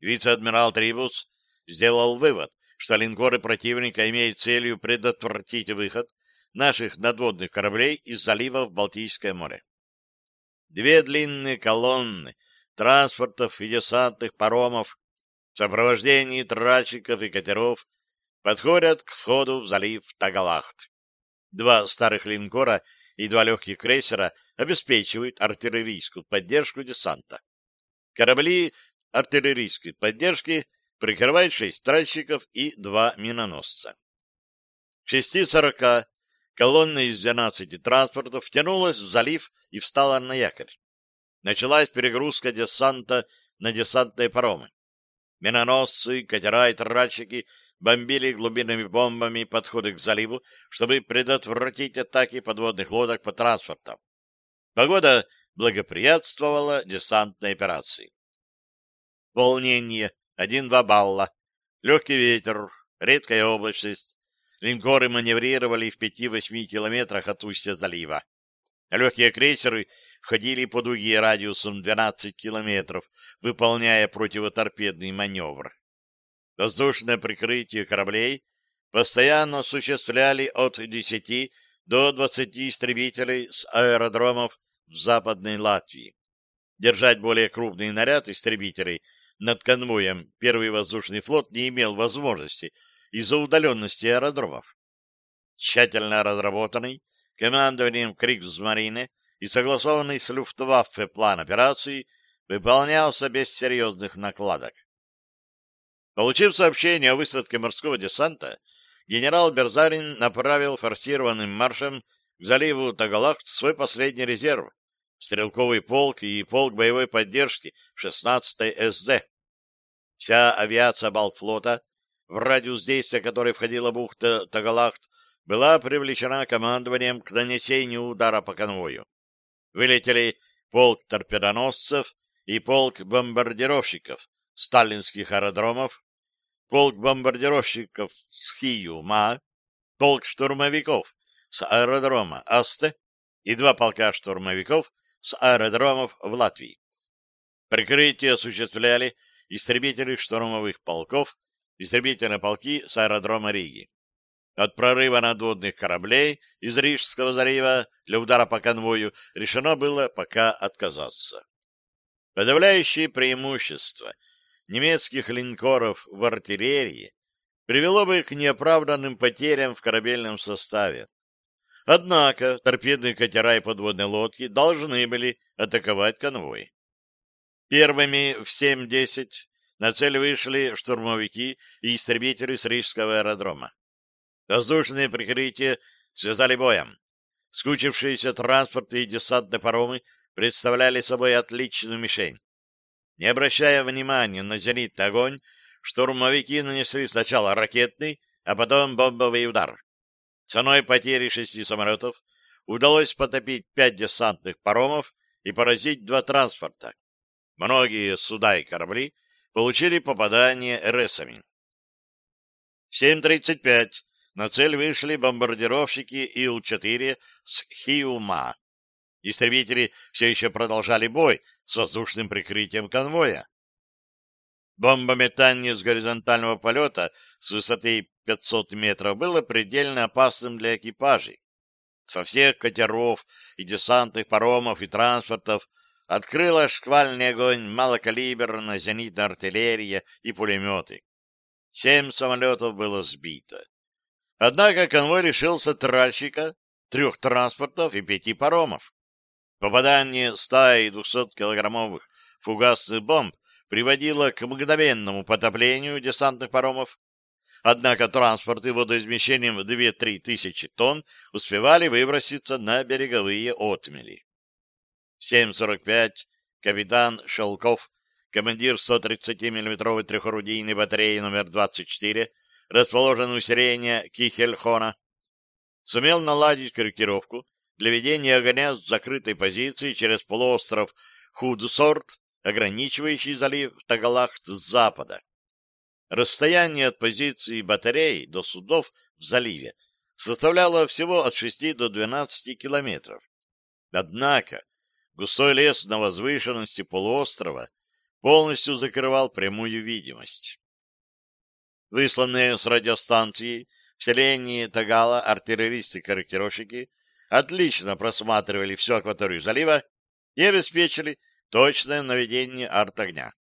Вице-адмирал Трибус сделал вывод, что линкоры противника имеют целью предотвратить выход наших надводных кораблей из залива в Балтийское море. Две длинные колонны транспортов и десантных паромов в сопровождении тральщиков и катеров подходят к входу в залив Тагалахт. Два старых линкора — и два легких крейсера обеспечивают артиллерийскую поддержку десанта. Корабли артиллерийской поддержки прикрывают шесть тральщиков и два миноносца. К 6.40 колонна из 12 транспортов втянулась в залив и встала на якорь. Началась перегрузка десанта на десантные паромы. Миноносцы, катера и тральщики — бомбили глубинными бомбами подходы к заливу, чтобы предотвратить атаки подводных лодок по транспортам. Погода благоприятствовала десантной операции. Волнение. 1-2 балла. Легкий ветер. Редкая облачность. Линкоры маневрировали в 5-8 километрах от устья залива. Легкие крейсеры ходили по дуге радиусом 12 километров, выполняя противоторпедный маневр. Воздушное прикрытие кораблей постоянно осуществляли от 10 до 20 истребителей с аэродромов в Западной Латвии. Держать более крупный наряд истребителей над конвоем Первый воздушный флот не имел возможности из-за удаленности аэродромов. Тщательно разработанный командованием Кригсмарины и согласованный с Люфтваффе план операции выполнялся без серьезных накладок. Получив сообщение о высадке морского десанта, генерал Берзарин направил форсированным маршем к заливу Тагалахт свой последний резерв — стрелковый полк и полк боевой поддержки 16-й СД. Вся авиация Балтфлота, в радиус действия которой входила бухта Тагалахт была привлечена командованием к нанесению удара по конвою. Вылетели полк торпедоносцев и полк бомбардировщиков сталинских аэродромов полк бомбардировщиков с Хиюма, полк штурмовиков с аэродрома Асте и два полка штурмовиков с аэродромов в Латвии. Прикрытие осуществляли истребители штурмовых полков, истребительные полки с аэродрома Риги. От прорыва надводных кораблей из Рижского залива для удара по конвою решено было пока отказаться. Подавляющее преимущество — немецких линкоров в артиллерии привело бы к неоправданным потерям в корабельном составе. Однако торпедные катера и подводные лодки должны были атаковать конвой. Первыми в 7-10 на цель вышли штурмовики и истребители с Рижского аэродрома. Воздушное прикрытие связали боем. Скучившиеся транспорты и десантные паромы представляли собой отличную мишень. Не обращая внимания на зенитный огонь, штурмовики нанесли сначала ракетный, а потом бомбовый удар. Ценой потери шести самолетов удалось потопить пять десантных паромов и поразить два транспорта. Многие суда и корабли получили попадание РСами. В 7.35 на цель вышли бомбардировщики Ил-4 с Хиума. Истребители все еще продолжали бой, с воздушным прикрытием конвоя. Бомбометание с горизонтального полета с высоты 500 метров было предельно опасным для экипажей. Со всех катеров и десантных паромов и транспортов открыла шквальный огонь малокалиберная зенитная артиллерия и пулеметы. Семь самолетов было сбито. Однако конвой лишился тральщика, трех транспортов и пяти паромов. Попадание стаи 200-килограммовых фугасных бомб приводило к мгновенному потоплению десантных паромов. Однако транспорты водоизмещением 2-3 тысячи тонн успевали выброситься на береговые отмели. 7.45. Капитан Шелков, командир 130 миллиметровой трехорудийной батареи номер 24, расположенной у сирения Кихельхона, сумел наладить корректировку для ведения огня с закрытой позиции через полуостров Худсорт, ограничивающий залив Тагалахт с запада. Расстояние от позиции батарей до судов в заливе составляло всего от 6 до 12 километров. Однако густой лес на возвышенности полуострова полностью закрывал прямую видимость. Высланные с радиостанции в селении Тагала артиллеристы-корректировщики отлично просматривали всю акваторию залива и обеспечили точное наведение артогня.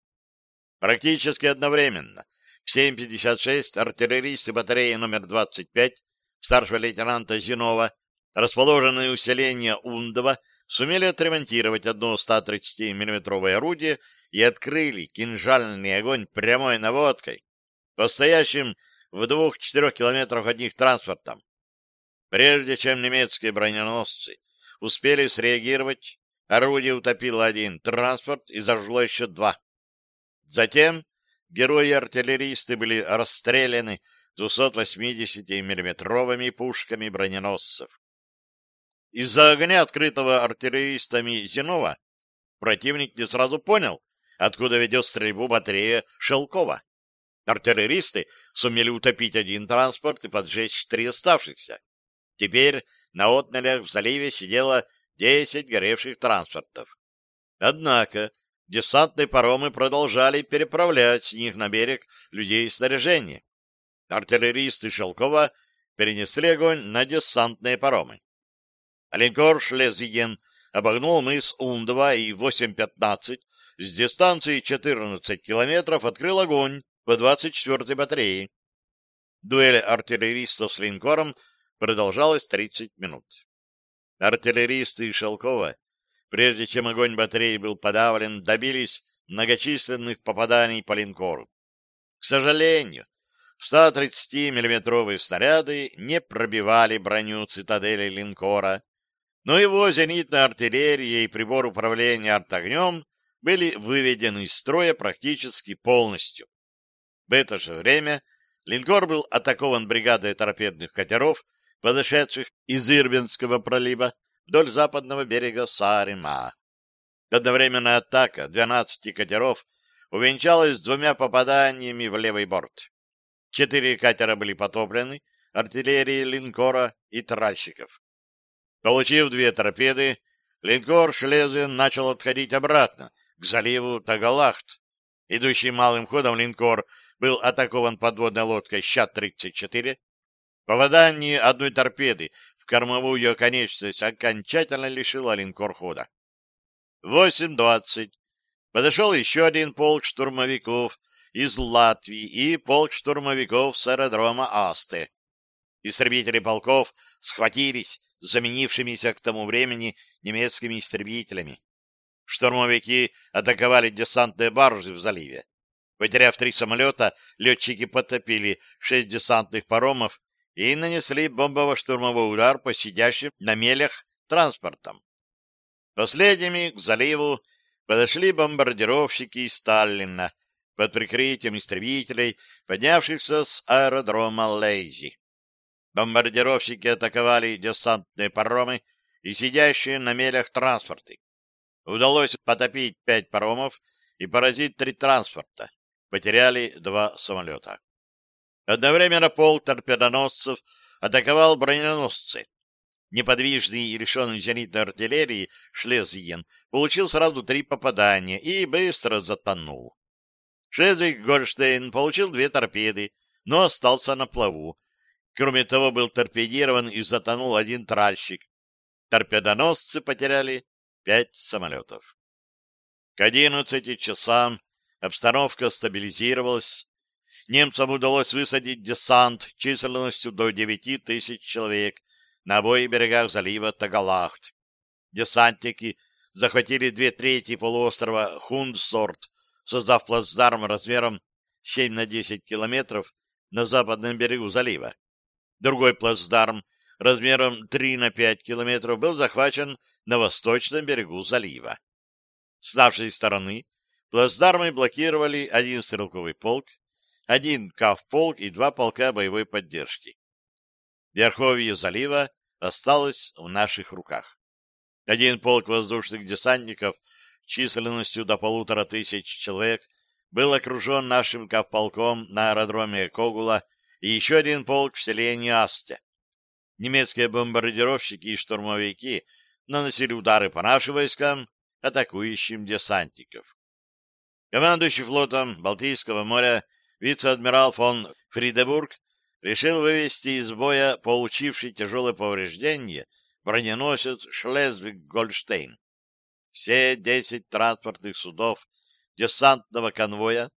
Практически одновременно в 7.56 артиллеристы батареи номер 25 старшего лейтенанта Зинова, расположенные у селения Ундова, сумели отремонтировать одно 130 миллиметровое орудие и открыли кинжальный огонь прямой наводкой по стоящим в двух-четырех километрах от них транспортам. Прежде чем немецкие броненосцы успели среагировать, орудие утопило один транспорт и зажгло еще два. Затем герои-артиллеристы были расстреляны 280-миллиметровыми пушками броненосцев. Из-за огня, открытого артиллеристами Зинова, противник не сразу понял, откуда ведет стрельбу батарея Шелкова. Артиллеристы сумели утопить один транспорт и поджечь три оставшихся. Теперь на отнелях в заливе сидело 10 горевших транспортов. Однако десантные паромы продолжали переправлять с них на берег людей и снаряжение. Артиллеристы Шелкова перенесли огонь на десантные паромы. Линкор «Шлезиген» обогнул мыс Ундова и 8.15 с дистанции 14 километров открыл огонь по 24-й батарее. Дуэль артиллеристов с линкором продолжалось 30 минут. Артиллеристы Шелкова, прежде чем огонь батареи был подавлен, добились многочисленных попаданий по линкору. К сожалению, 130 миллиметровые снаряды не пробивали броню цитадели линкора, но его зенитная артиллерия и прибор управления артогнем были выведены из строя практически полностью. В это же время линкор был атакован бригадой торпедных катеров подошедших из Ирбинского пролива вдоль западного берега Сарима. Одновременная атака 12 катеров увенчалась двумя попаданиями в левый борт. Четыре катера были потоплены артиллерией линкора и тральщиков. Получив две торпеды, линкор Шлезен начал отходить обратно, к заливу Тагалахт. Идущий малым ходом линкор был атакован подводной лодкой «Ща-34», Попадание одной торпеды в кормовую оконечность окончательно лишило линкор хода. 8.20. Подошел еще один полк штурмовиков из Латвии и полк штурмовиков с аэродрома Асты. Истребители полков схватились с заменившимися к тому времени немецкими истребителями. Штурмовики атаковали десантные баржи в заливе. Потеряв три самолета, летчики потопили шесть десантных паромов и нанесли бомбово-штурмовой удар по сидящим на мелях транспортом. Последними к заливу подошли бомбардировщики из Сталина под прикрытием истребителей, поднявшихся с аэродрома Лейзи. Бомбардировщики атаковали десантные паромы и сидящие на мелях транспорты. Удалось потопить пять паромов и поразить три транспорта. Потеряли два самолета. Одновременно пол торпедоносцев атаковал броненосцы. Неподвижный и лишенный зенитной артиллерии Шлезиен получил сразу три попадания и быстро затонул. Шедрик Гольштейн получил две торпеды, но остался на плаву. Кроме того, был торпедирован и затонул один тральщик. Торпедоносцы потеряли пять самолетов. К одиннадцати часам обстановка стабилизировалась, немцам удалось высадить десант численностью до 9 тысяч человек на обоих берегах залива Тагалахт. Десантники захватили две трети полуострова Хундсорт, создав плацдарм размером 7 на 10 километров на западном берегу залива. Другой плацдарм размером 3 на 5 километров был захвачен на восточном берегу залива. С нашей стороны плацдармы блокировали один стрелковый полк, один кавполк и два полка боевой поддержки. Верховье залива осталось в наших руках. Один полк воздушных десантников численностью до полутора тысяч человек был окружен нашим кавполком на аэродроме Когула и еще один полк в селении Асте. Немецкие бомбардировщики и штурмовики наносили удары по нашим войскам, атакующим десантников. Командующий флотом Балтийского моря вице-адмирал фон Фридебург решил вывести из боя получивший тяжелое повреждение броненосец Шлезвиг-Гольштейн. Все десять транспортных судов десантного конвоя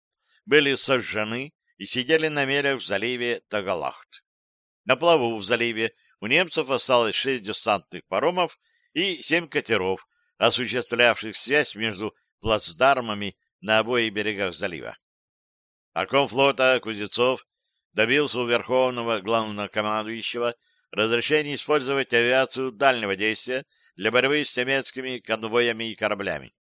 были сожжены и сидели на мелях в заливе Тагалахт. На плаву в заливе у немцев осталось шесть десантных паромов и семь катеров, осуществлявших связь между плацдармами на обоих берегах залива. Арком флота Кузнецов добился у Верховного главнокомандующего разрешения использовать авиацию дальнего действия для борьбы с немецкими конвоями и кораблями.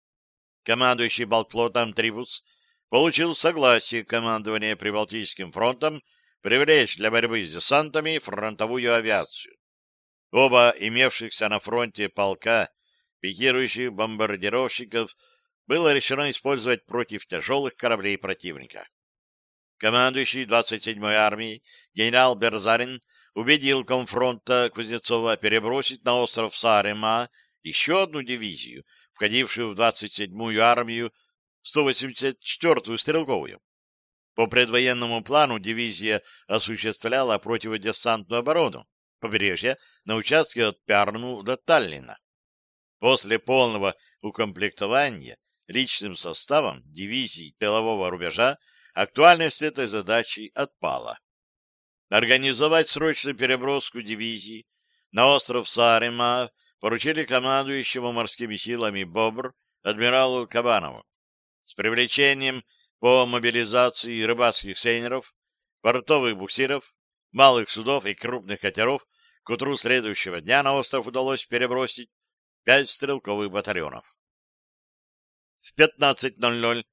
Командующий Балтфлотом Трибус получил согласие командования Прибалтийским фронтом привлечь для борьбы с десантами фронтовую авиацию. Оба имевшихся на фронте полка пикирующих бомбардировщиков было решено использовать против тяжелых кораблей противника командующий 27-й армией генерал Берзарин убедил конфронта Кузнецова перебросить на остров Сарема еще одну дивизию, входившую в 27-ю армию 184-ю стрелковую. По предвоенному плану дивизия осуществляла противодесантную оборону побережья на участке от Пярну до Таллина. После полного укомплектования личным составом дивизий тылового рубежа актуальность этой задачи отпала. Организовать срочную переброску дивизии на остров Сарима поручили командующему морскими силами «Бобр» адмиралу Кабанову с привлечением по мобилизации рыбацких сейнеров, портовых буксиров, малых судов и крупных катеров к утру следующего дня на остров удалось перебросить пять стрелковых батальонов. В 15.00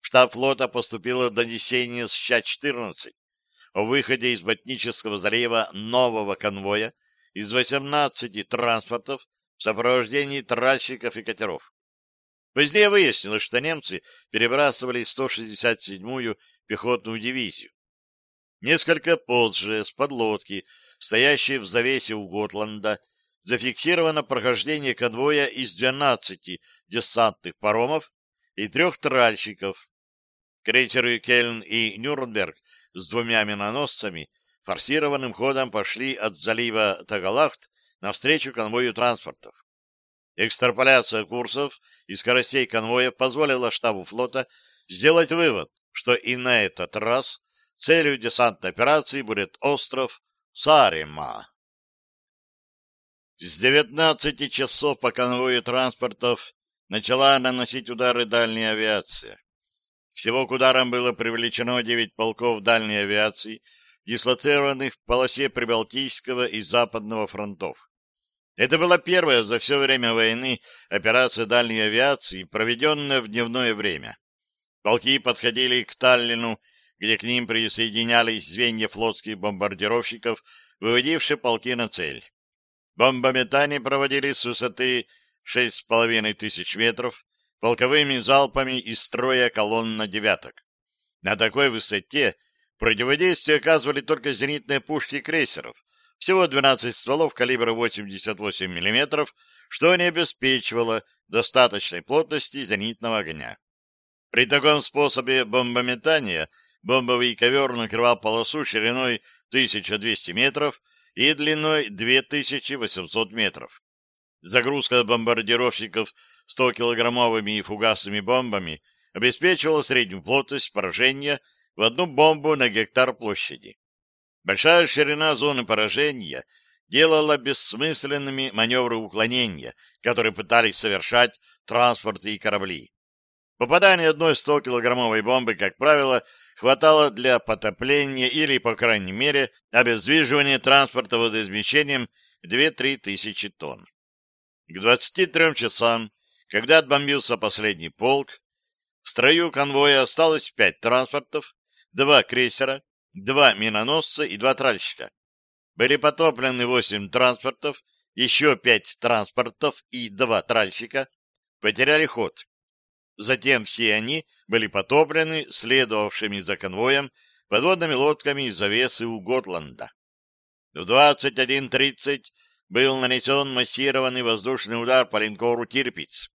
штаб флота поступило донесение с Ща-14 о выходе из Ботнического залива нового конвоя из 18 транспортов в сопровождении тральщиков и катеров. Позднее выяснилось, что немцы перебрасывали 167-ю пехотную дивизию. Несколько позже с подлодки, стоящей в завесе у Готланда, зафиксировано прохождение конвоя из 12 десантных паромов и трех тральщиков. Крейсеры Кельн и Нюрнберг с двумя миноносцами форсированным ходом пошли от залива Тагалахт навстречу конвою транспортов. Экстраполяция курсов и скоростей конвоя позволила штабу флота сделать вывод, что и на этот раз целью десантной операции будет остров Сарима. С 19 часов по конвою транспортов начала наносить удары дальней авиации. Всего к ударам было привлечено 9 полков дальней авиации, дислоцированных в полосе Прибалтийского и Западного фронтов. Это была первая за все время войны операция дальней авиации, проведенная в дневное время. Полки подходили к Таллину, где к ним присоединялись звенья флотских бомбардировщиков, выводившие полки на цель. Бомбометание проводили с высоты шесть с половиной тысяч метров, полковыми залпами из строя колонна девяток. На такой высоте противодействие оказывали только зенитные пушки крейсеров, всего 12 стволов калибра 88 мм, что не обеспечивало достаточной плотности зенитного огня. При таком способе бомбометания бомбовый ковер накрывал полосу шириной 1200 метров и длиной 2800 метров. Загрузка бомбардировщиков 100-килограммовыми и фугасными бомбами обеспечивала среднюю плотность поражения в одну бомбу на гектар площади. Большая ширина зоны поражения делала бессмысленными маневры уклонения, которые пытались совершать транспорты и корабли. Попадание одной 100-килограммовой бомбы, как правило, хватало для потопления или, по крайней мере, обездвиживания транспорта водоизмещением 2-3 тысячи тонн. К 23 часам, когда отбомбился последний полк, в строю конвоя осталось пять транспортов, два крейсера, два миноносца и два тральщика. Были потоплены восемь транспортов, еще пять транспортов и два тральщика потеряли ход. Затем все они были потоплены следовавшими за конвоем подводными лодками из завесы у Готланда. В 21.30 был нанесен массированный воздушный удар по линкору «Тирпиц».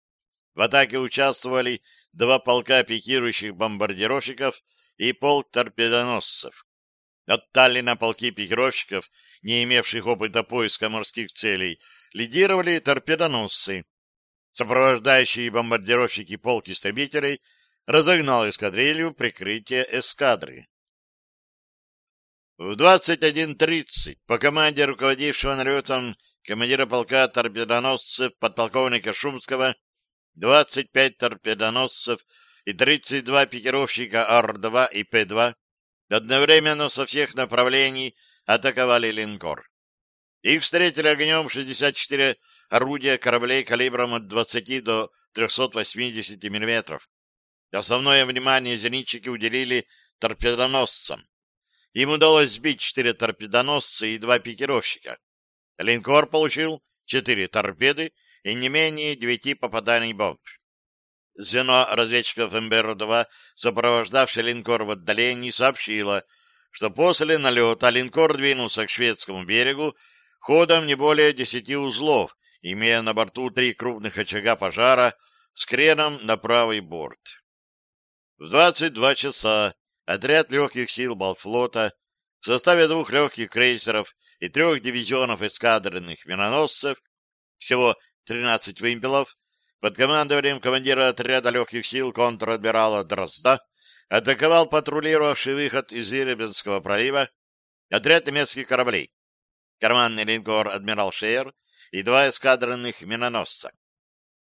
В атаке участвовали два полка пикирующих бомбардировщиков и полк торпедоносцев. От Таллина полки пикировщиков, не имевших опыта поиска морских целей, лидировали торпедоносцы. Сопровождающие бомбардировщики полк истребителей разогнал эскадрилью прикрытие эскадры. В 21.30 по команде руководившего налетом командира полка торпедоносцев подполковника Шумского 25 торпедоносцев и 32 пикировщика Р-2 и П-2 одновременно со всех направлений атаковали линкор. Их встретили огнем 64 орудия кораблей калибром от 20 до 380 мм. Основное внимание зенитчики уделили торпедоносцам. Им удалось сбить четыре торпедоносца и два пикировщика. Линкор получил четыре торпеды и не менее девяти попаданий бомб. Звено разведчиков МБР-2, сопровождавшее линкор в отдалении, сообщило, что после налета линкор двинулся к шведскому берегу ходом не более десяти узлов, имея на борту три крупных очага пожара с креном на правый борт. В 22 часа отряд легких сил Балфлота, в составе двух легких крейсеров и трех дивизионов эскадренных миноносцев, всего 13 вымпелов, под командованием командира отряда легких сил контр-адмирала Дрозда атаковал патрулировавший выход из Иребенского пролива отряд немецких кораблей, карманный линкор «Адмирал Шеер» и два эскадренных миноносца.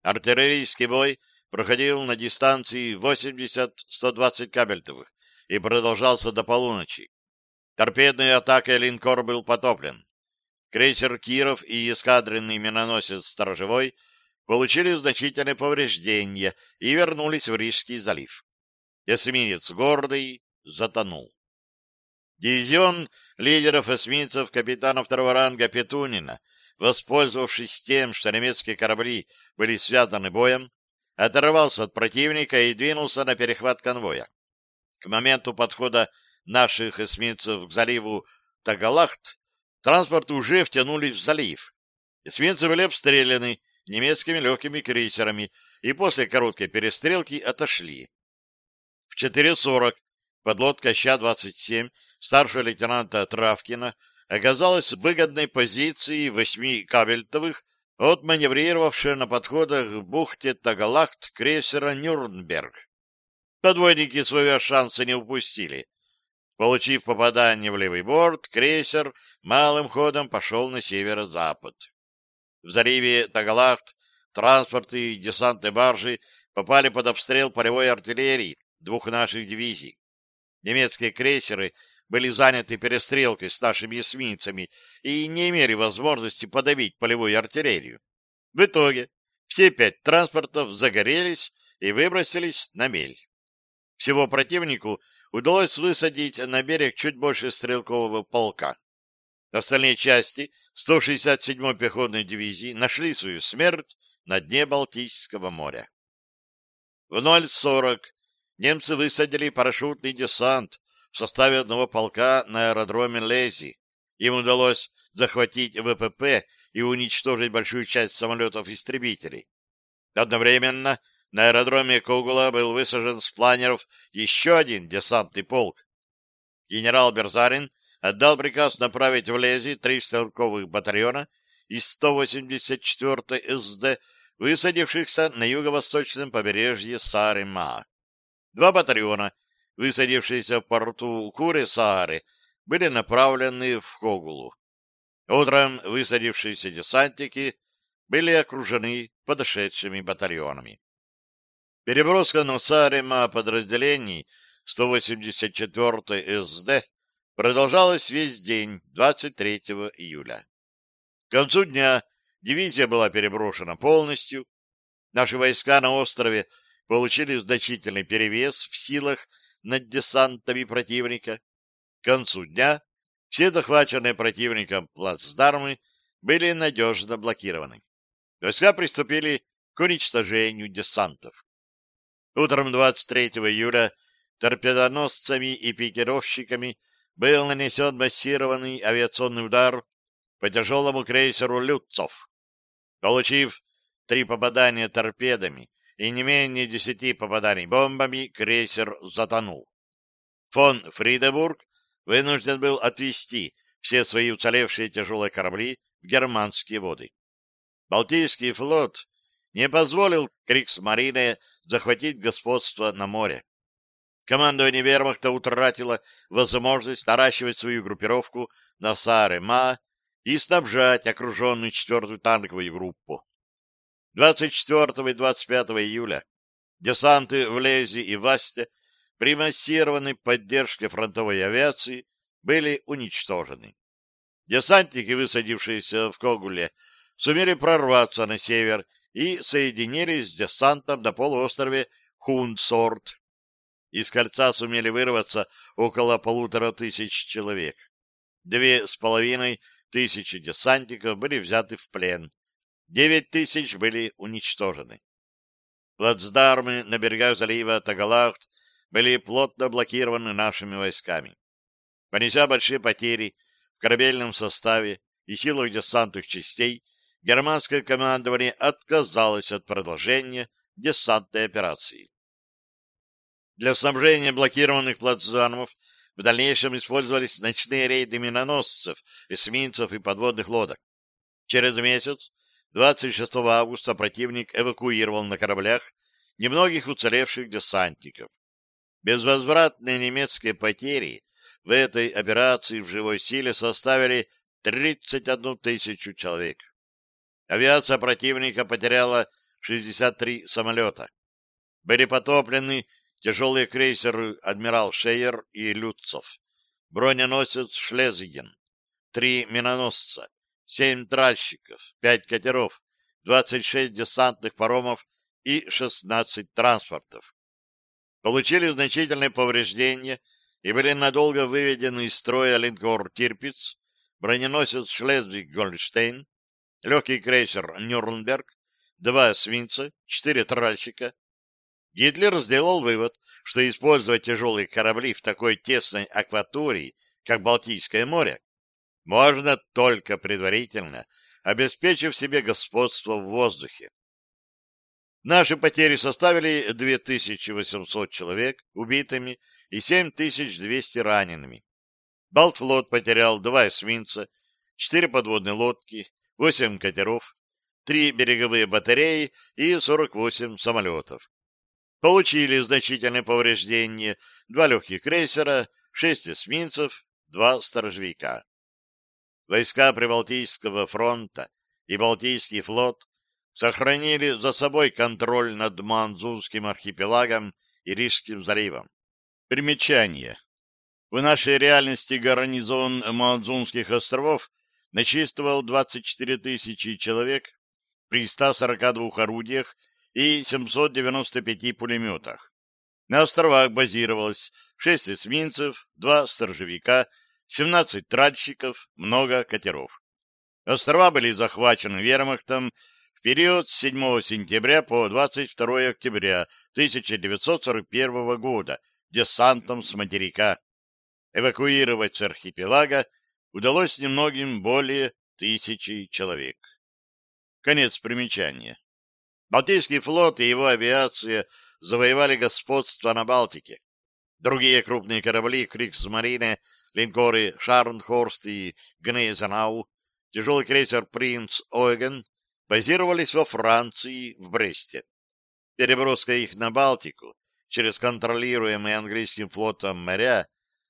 Артиллерийский бой проходил на дистанции 80-120 кабельтовых и продолжался до полуночи. Торпедной атакой линкор был потоплен. Крейсер «Киров» и эскадренный миноносец «Сторожевой» получили значительные повреждения и вернулись в Рижский залив. Эсминец «Гордый» затонул. Дивизион лидеров эсминцев капитана второго ранга Петунина, воспользовавшись тем, что немецкие корабли были связаны боем, оторвался от противника и двинулся на перехват конвоя. К моменту подхода наших эсминцев к заливу Тагалахт транспорт уже втянулись в залив. Эсминцы были обстреляны немецкими легкими крейсерами и после короткой перестрелки отошли. В 4.40 подлодка Ща-27 старшего лейтенанта Травкина оказалась в выгодной позиции восьми кабельтовых, отманеврировавшая на подходах к бухте Тагалахт крейсера «Нюрнберг». Подводники своего шанса не упустили. Получив попадание в левый борт, крейсер малым ходом пошел на северо-запад. В заливе Тагалахт транспорты и десантные баржи попали под обстрел полевой артиллерии двух наших дивизий. Немецкие крейсеры были заняты перестрелкой с нашими эсминцами и не имели возможности подавить полевую артиллерию. В итоге все пять транспортов загорелись и выбросились на мель. Всего противнику удалось высадить на берег чуть больше стрелкового полка. Остальные части 167-й пехотной дивизии нашли свою смерть на дне Балтийского моря. В 0.40 немцы высадили парашютный десант в составе одного полка на аэродроме Лези. Им удалось захватить ВПП и уничтожить большую часть самолетов-истребителей. Одновременно на аэродроме Когула был высажен с планеров еще один десантный полк. Генерал Берзарин отдал приказ направить в Лези три стрелковых батальона из 184-й СД, высадившихся на юго-восточном побережье Сарима. Два батальона, высадившиеся в порту Куры-Саары, были направлены в Когулу. Утром высадившиеся десантники были окружены подошедшими батальонами. Переброска на Сарема подразделений 184-й СД продолжалась весь день 23 июля. К концу дня дивизия была переброшена полностью. Наши войска на острове получили значительный перевес в силах над десантами противника. К концу дня все захваченные противником плацдармы были надежно блокированы. Войска приступили к уничтожению десантов. Утром 23 июля торпедоносцами и пикировщиками был нанесен массированный авиационный удар по тяжелому крейсеру «Люцов». Получив три попадания торпедами и не менее десяти попаданий бомбами, крейсер затонул. Фон Фридебург вынужден был отвести все свои уцелевшие тяжелые корабли в германские воды. Балтийский флот не позволил Криксмарине захватить господство на море. Командование вермахта утратило возможность наращивать свою группировку на Сары-Ма и снабжать окруженную четвертую танковую группу. 24 и 25 июля десанты в Лезе и Васте при массированной поддержке фронтовой авиации были уничтожены. Десантники, высадившиеся в Когуле, сумели прорваться на север и соединились с десантом на полуострове Хунсорт. Из кольца сумели вырваться около полутора тысяч человек. Две с половиной тысячи десантников были взяты в плен. Девять тысяч были уничтожены. Плацдармы на берегах залива Тагалахт были плотно блокированы нашими войсками. Понеся большие потери в корабельном составе и силах десантных частей, германское командование отказалось от продолжения десантной операции. Для снабжения блокированных плацдармов в дальнейшем использовались ночные рейды миноносцев, эсминцев и подводных лодок. Через месяц, 26 августа, противник эвакуировал на кораблях немногих уцелевших десантников. Безвозвратные немецкие потери в этой операции в живой силе составили 31 тысячу человек. Авиация противника потеряла 63 самолета. Были потоплены тяжелые крейсеры «Адмирал Шейер» и «Люцов», броненосец «Шлезиген», три миноносца, семь тральщиков, пять катеров, 26 десантных паромов и 16 транспортов. Получили значительные повреждения и были надолго выведены из строя линкор «Тирпиц», броненосец «Шлезвиг Гольштейн», легкий крейсер «Нюрнберг», два свинца, четыре тральщика. Гитлер сделал вывод, что использовать тяжелые корабли в такой тесной акватории, как Балтийское море, можно только предварительно, обеспечив себе господство в воздухе. Наши потери составили 2800 человек убитыми и 7200 ранеными. Балтфлот потерял два эсминца, четыре подводные лодки, 8 катеров, 3 береговые батареи и 48 самолетов. Получили значительные повреждения два легких крейсера, 6 эсминцев, два сторожвика. Войска Прибалтийского фронта и Балтийский флот сохранили за собой контроль над Манзунским архипелагом и Рижским заливом. Примечание. В нашей реальности гарнизон Манзунских островов насчитывал 24 тысячи человек при 142 орудиях и 795 пулеметах. На островах базировалось 6 эсминцев, 2 сторожевика, 17 тральщиков, много катеров. Острова были захвачены вермахтом в период с 7 сентября по 22 октября 1941 года десантом с материка. Эвакуировать с архипелага удалось немногим более тысячи человек. Конец примечания. Балтийский флот и его авиация завоевали господство на Балтике. Другие крупные корабли Криксмарине, линкоры Шарнхорст и Гнезенау, тяжелый крейсер «Принц Ойген» базировались во Франции, в Бресте. Переброска их на Балтику через контролируемый английским флотом моря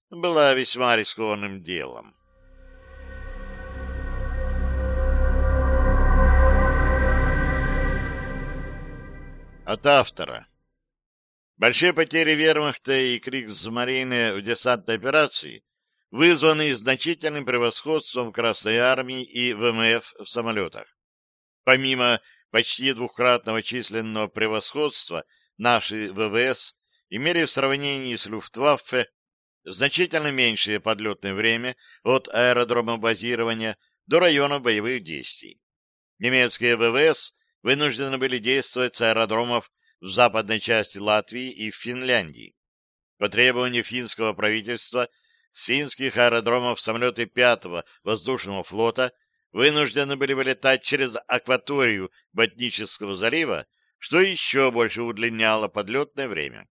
была весьма рискованным делом. от автора. Большие потери вермахта и крик Змарины в десантной операции вызваны значительным превосходством Красной Армии и ВМФ в самолетах. Помимо почти двухкратного численного превосходства, наши ВВС имели в сравнении с Люфтваффе значительно меньшее подлетное время от аэродрома базирования до района боевых действий. Немецкие ВВС – вынуждены были действовать с аэродромов в западной части Латвии и в Финляндии. По требованию финского правительства с финских аэродромов самолеты 5-го воздушного флота вынуждены были вылетать через акваторию Ботнического залива, что еще больше удлиняло подлетное время.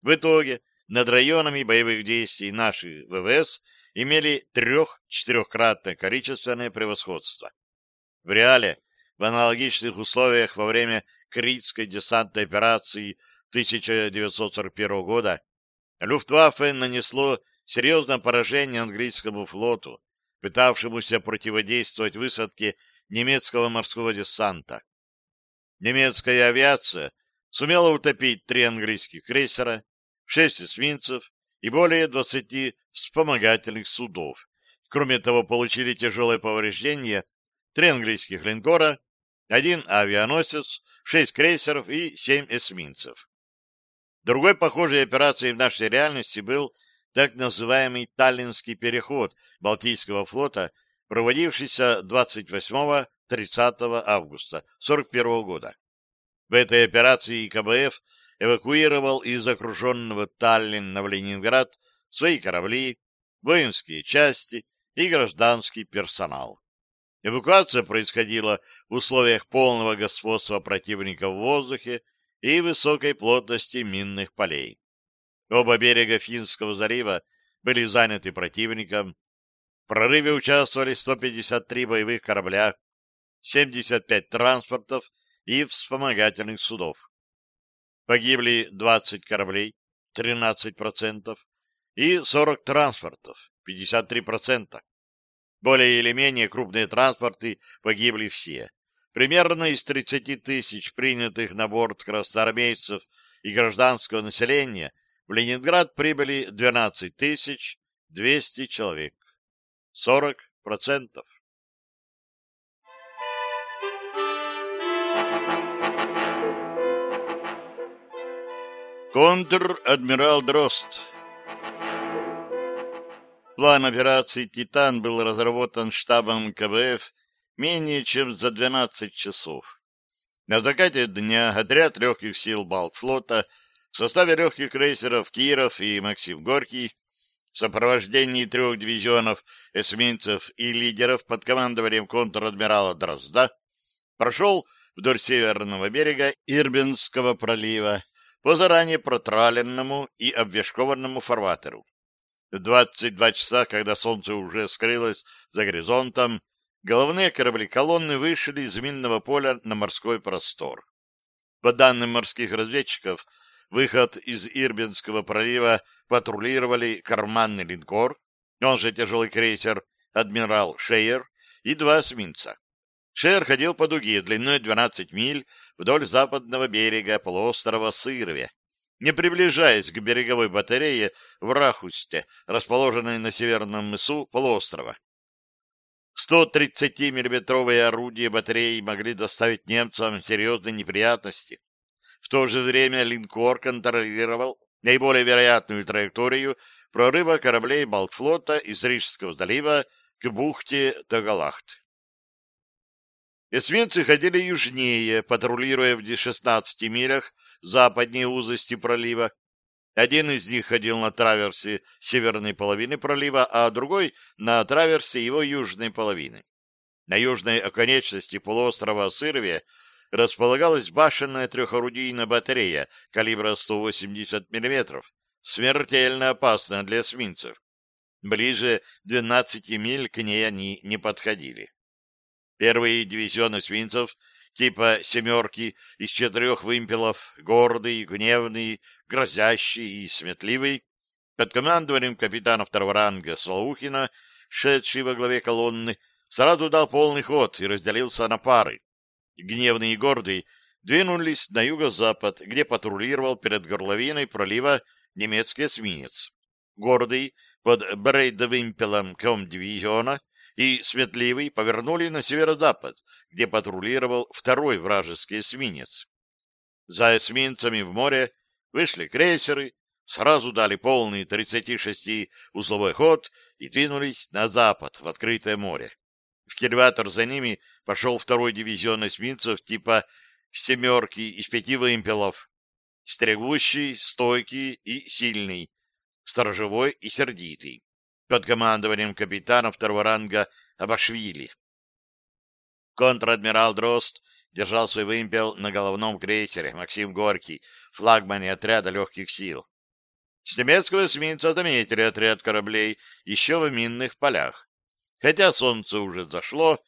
В итоге над районами боевых действий наших ВВС имели трех-четырехкратное количественное превосходство. В реале в аналогичных условиях во время Критской десантной операции 1941 года Люфтваффе нанесло серьезное поражение английскому флоту, пытавшемуся противодействовать высадке немецкого морского десанта. Немецкая авиация сумела утопить три английских крейсера, шесть эсминцев и более 20 вспомогательных судов. Кроме того, получили тяжелые повреждения три английских линкора один авианосец, шесть крейсеров и семь эсминцев. Другой похожей операцией в нашей реальности был так называемый Таллинский переход Балтийского флота, проводившийся 28-30 августа 1941 года. В этой операции КБФ эвакуировал из окруженного Таллина в Ленинград свои корабли, воинские части и гражданский персонал. Эвакуация происходила в условиях полного господства противника в воздухе и высокой плотности минных полей. Оба берега Финского залива были заняты противником. В прорыве участвовали 153 боевых корабля, 75 транспортов и вспомогательных судов. Погибли 20 кораблей, 13%, и 40 транспортов, 53%. Более или менее крупные транспорты погибли все. Примерно из 30 тысяч принятых на борт красноармейцев и гражданского населения в Ленинград прибыли 12 тысяч 200 человек. 40 процентов. Контр-адмирал Дрозд План операции «Титан» был разработан штабом КБФ менее чем за 12 часов. На закате дня отряд легких сил Балтфлота в составе легких крейсеров «Киров» и «Максим Горький» в сопровождении трех дивизионов эсминцев и лидеров под командованием контр-адмирала Дрозда прошел вдоль северного берега Ирбинского пролива по заранее протраленному и обвешкованному фарватеру. 22 часа, когда солнце уже скрылось за горизонтом, головные корабли колонны вышли из минного поля на морской простор. По данным морских разведчиков, выход из Ирбинского пролива патрулировали карманный линкор, он же тяжелый крейсер «Адмирал Шейер» и два эсминца. Шейер ходил по дуге длиной 12 миль вдоль западного берега полуострова Сырве, не приближаясь к береговой батарее в Рахусте, расположенной на северном мысу полуострова. 130-миллиметровые орудия батареи могли доставить немцам серьезные неприятности. В то же время линкор контролировал наиболее вероятную траекторию прорыва кораблей Балтфлота из Рижского залива к бухте Тагалахт. Эсминцы ходили южнее, патрулируя в 16 милях западнее узости пролива. Один из них ходил на траверсе северной половины пролива, а другой — на траверсе его южной половины. На южной оконечности полуострова Сырве располагалась башенная трехорудийная батарея калибра 180 мм, смертельно опасная для эсминцев. Ближе 12 миль к ней они не подходили. Первый дивизион эсминцев — типа «семерки» из четырех вымпелов, гордый, гневный, грозящий и сметливый, под командованием капитана второго ранга Солухина, шедший во главе колонны, сразу дал полный ход и разделился на пары. Гневный и гордый двинулись на юго-запад, где патрулировал перед горловиной пролива немецкий эсминец. Гордый под брейдовым пилом комдивизиона и Светливый повернули на северо-запад, где патрулировал второй вражеский эсминец. За эсминцами в море вышли крейсеры, сразу дали полный 36-узловой ход и двинулись на запад, в открытое море. В кельватор за ними пошел второй дивизион эсминцев типа «семерки» из пяти вымпелов. Стрягущий, стойкий и сильный, сторожевой и сердитый под командованием капитанов второго ранга Абашвили. Контр-адмирал Дрозд держал свой вымпел на головном крейсере «Максим Горький», флагмане отряда легких сил. С немецкого эсминца заметили отряд кораблей еще в минных полях. Хотя солнце уже зашло,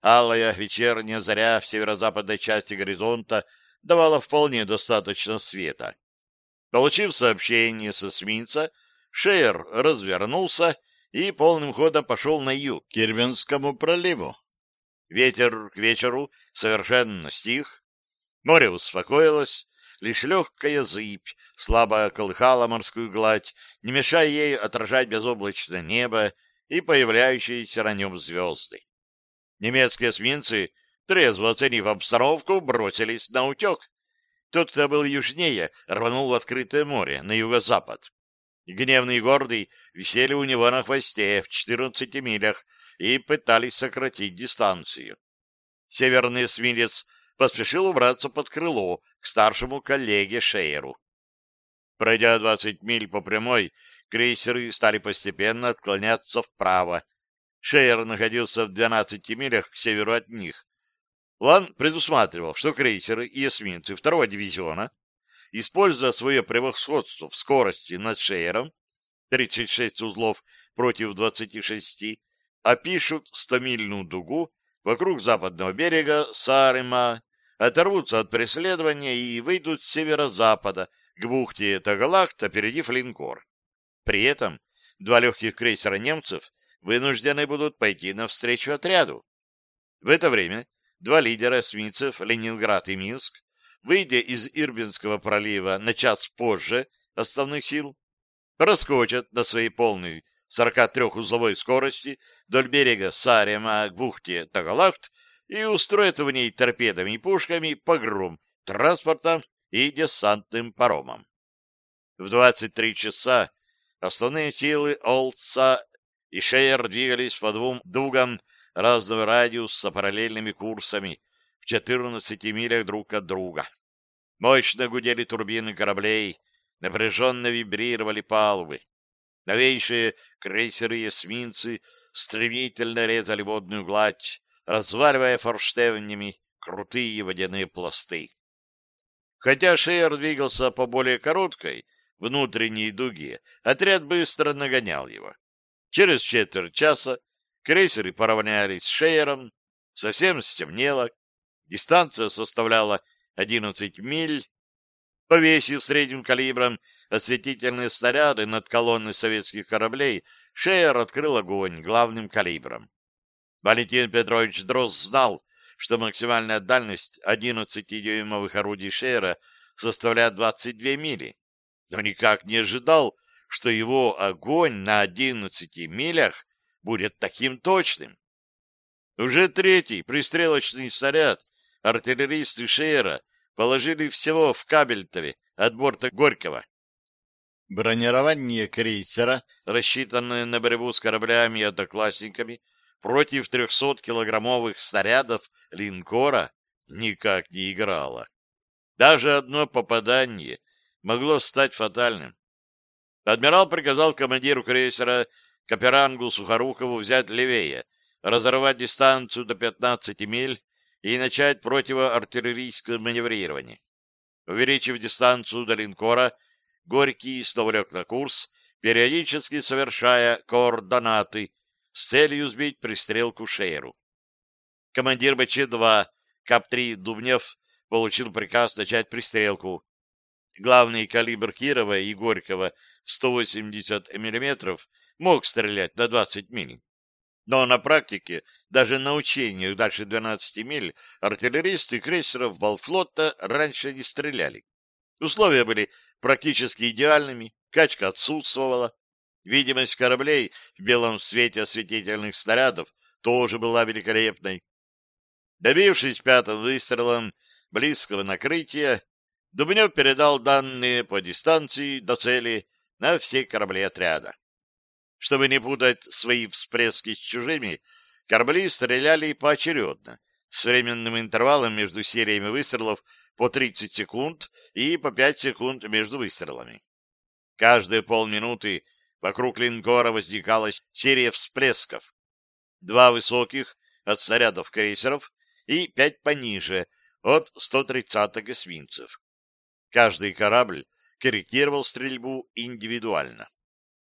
алая вечерняя заря в северо-западной части горизонта давала вполне достаточно света. Получив сообщение с эсминца, Шеер развернулся и полным ходом пошел на юг, к Кирвинскому проливу. Ветер к вечеру совершенно стих, море успокоилось, лишь легкая зыбь слабо колыхала морскую гладь, не мешая ей отражать безоблачное небо и появляющиеся на нем звезды. Немецкие эсминцы, трезво оценив обстановку, бросились на утек. Тот, кто был южнее, рванул в открытое море на юго-запад. Гневный и гордый висели у него на хвосте в 14 милях и пытались сократить дистанцию. Северный эсминец поспешил убраться под крыло к старшему коллеге Шейеру. Пройдя 20 миль по прямой, крейсеры стали постепенно отклоняться вправо. Шейер находился в 12 милях к северу от них. Лан предусматривал, что крейсеры и эсминцы второго дивизиона используя свое превосходство в скорости над шейером 36 узлов против 26, опишут стомильную дугу вокруг западного берега Сарыма, оторвутся от преследования и выйдут с северо-запада к бухте Тагалакт, опередив линкор. При этом два легких крейсера немцев вынуждены будут пойти навстречу отряду. В это время два лидера эсминцев Ленинград и Минск выйдя из Ирбинского пролива на час позже основных сил, проскочат на своей полной 43-узловой скорости вдоль берега Сарема к бухте Тагалахт и устроят в ней торпедами и пушками погром транспортом и десантным паромом. В 23 часа основные силы Олдса и Шейер двигались по двум дугам разного радиуса параллельными курсами 14 милях друг от друга. Мощно гудели турбины кораблей, напряженно вибрировали палубы. Новейшие крейсеры и эсминцы стремительно резали водную гладь, разваливая форштевнями крутые водяные пласты. Хотя Шеер двигался по более короткой, внутренней дуге, отряд быстро нагонял его. Через четверть часа крейсеры поравнялись с Шеером, совсем стемнело, Дистанция составляла 11 миль. Повесив средним калибром осветительные снаряды над колонной советских кораблей, Шеер открыл огонь главным калибром. Валентин Петрович Дрозд знал, что максимальная дальность 11-дюймовых орудий Шеера составляет 22 мили, но никак не ожидал, что его огонь на 11 милях будет таким точным. Уже третий пристрелочный снаряд артиллеристы Шеера положили всего в кабельтове от борта Горького. Бронирование крейсера, рассчитанное на борьбу с кораблями и одноклассниками против 300-килограммовых снарядов линкора, никак не играло. Даже одно попадание могло стать фатальным. Адмирал приказал командиру крейсера Каперангу Сухорукову взять левее, разорвать дистанцию до 15 миль и начать противоартиллерийское маневрирование. Увеличив дистанцию до линкора, Горький снова на курс, периодически совершая координаты с целью сбить пристрелку Шейру. Командир БЧ-2 КАП-3 Дубнев получил приказ начать пристрелку. Главный калибр Кирова и Горького 180 мм мог стрелять на 20 миль. Но на практике, даже на учениях дальше 12 миль, артиллеристы крейсеров Балфлота раньше не стреляли. Условия были практически идеальными, качка отсутствовала. Видимость кораблей в белом свете осветительных снарядов тоже была великолепной. Добившись пятым выстрелом близкого накрытия, Дубнев передал данные по дистанции до цели на все корабли отряда. Чтобы не путать свои всплески с чужими, корабли стреляли поочередно, с временным интервалом между сериями выстрелов по 30 секунд и по 5 секунд между выстрелами. Каждые полминуты вокруг линкора возникала серия всплесков. Два высоких от снарядов крейсеров и пять пониже от 130-х эсминцев. Каждый корабль корректировал стрельбу индивидуально.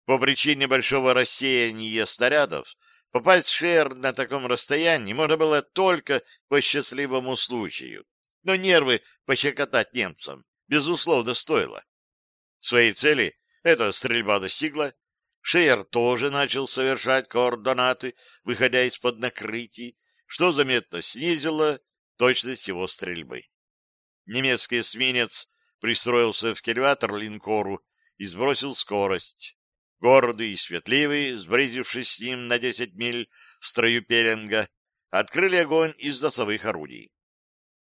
По причине большого рассеяния снарядов попасть в шер на таком расстоянии можно было только по счастливому случаю. Но нервы пощекотать немцам, безусловно, стоило. Своей цели эта стрельба достигла. Шеер тоже начал совершать координаты, выходя из-под накрытий, что заметно снизило точность его стрельбы. Немецкий эсминец пристроился в кельватор линкору и сбросил скорость. Городы и Светливый, сбрызившись с ним на 10 миль в строю Перенга, открыли огонь из носовых орудий.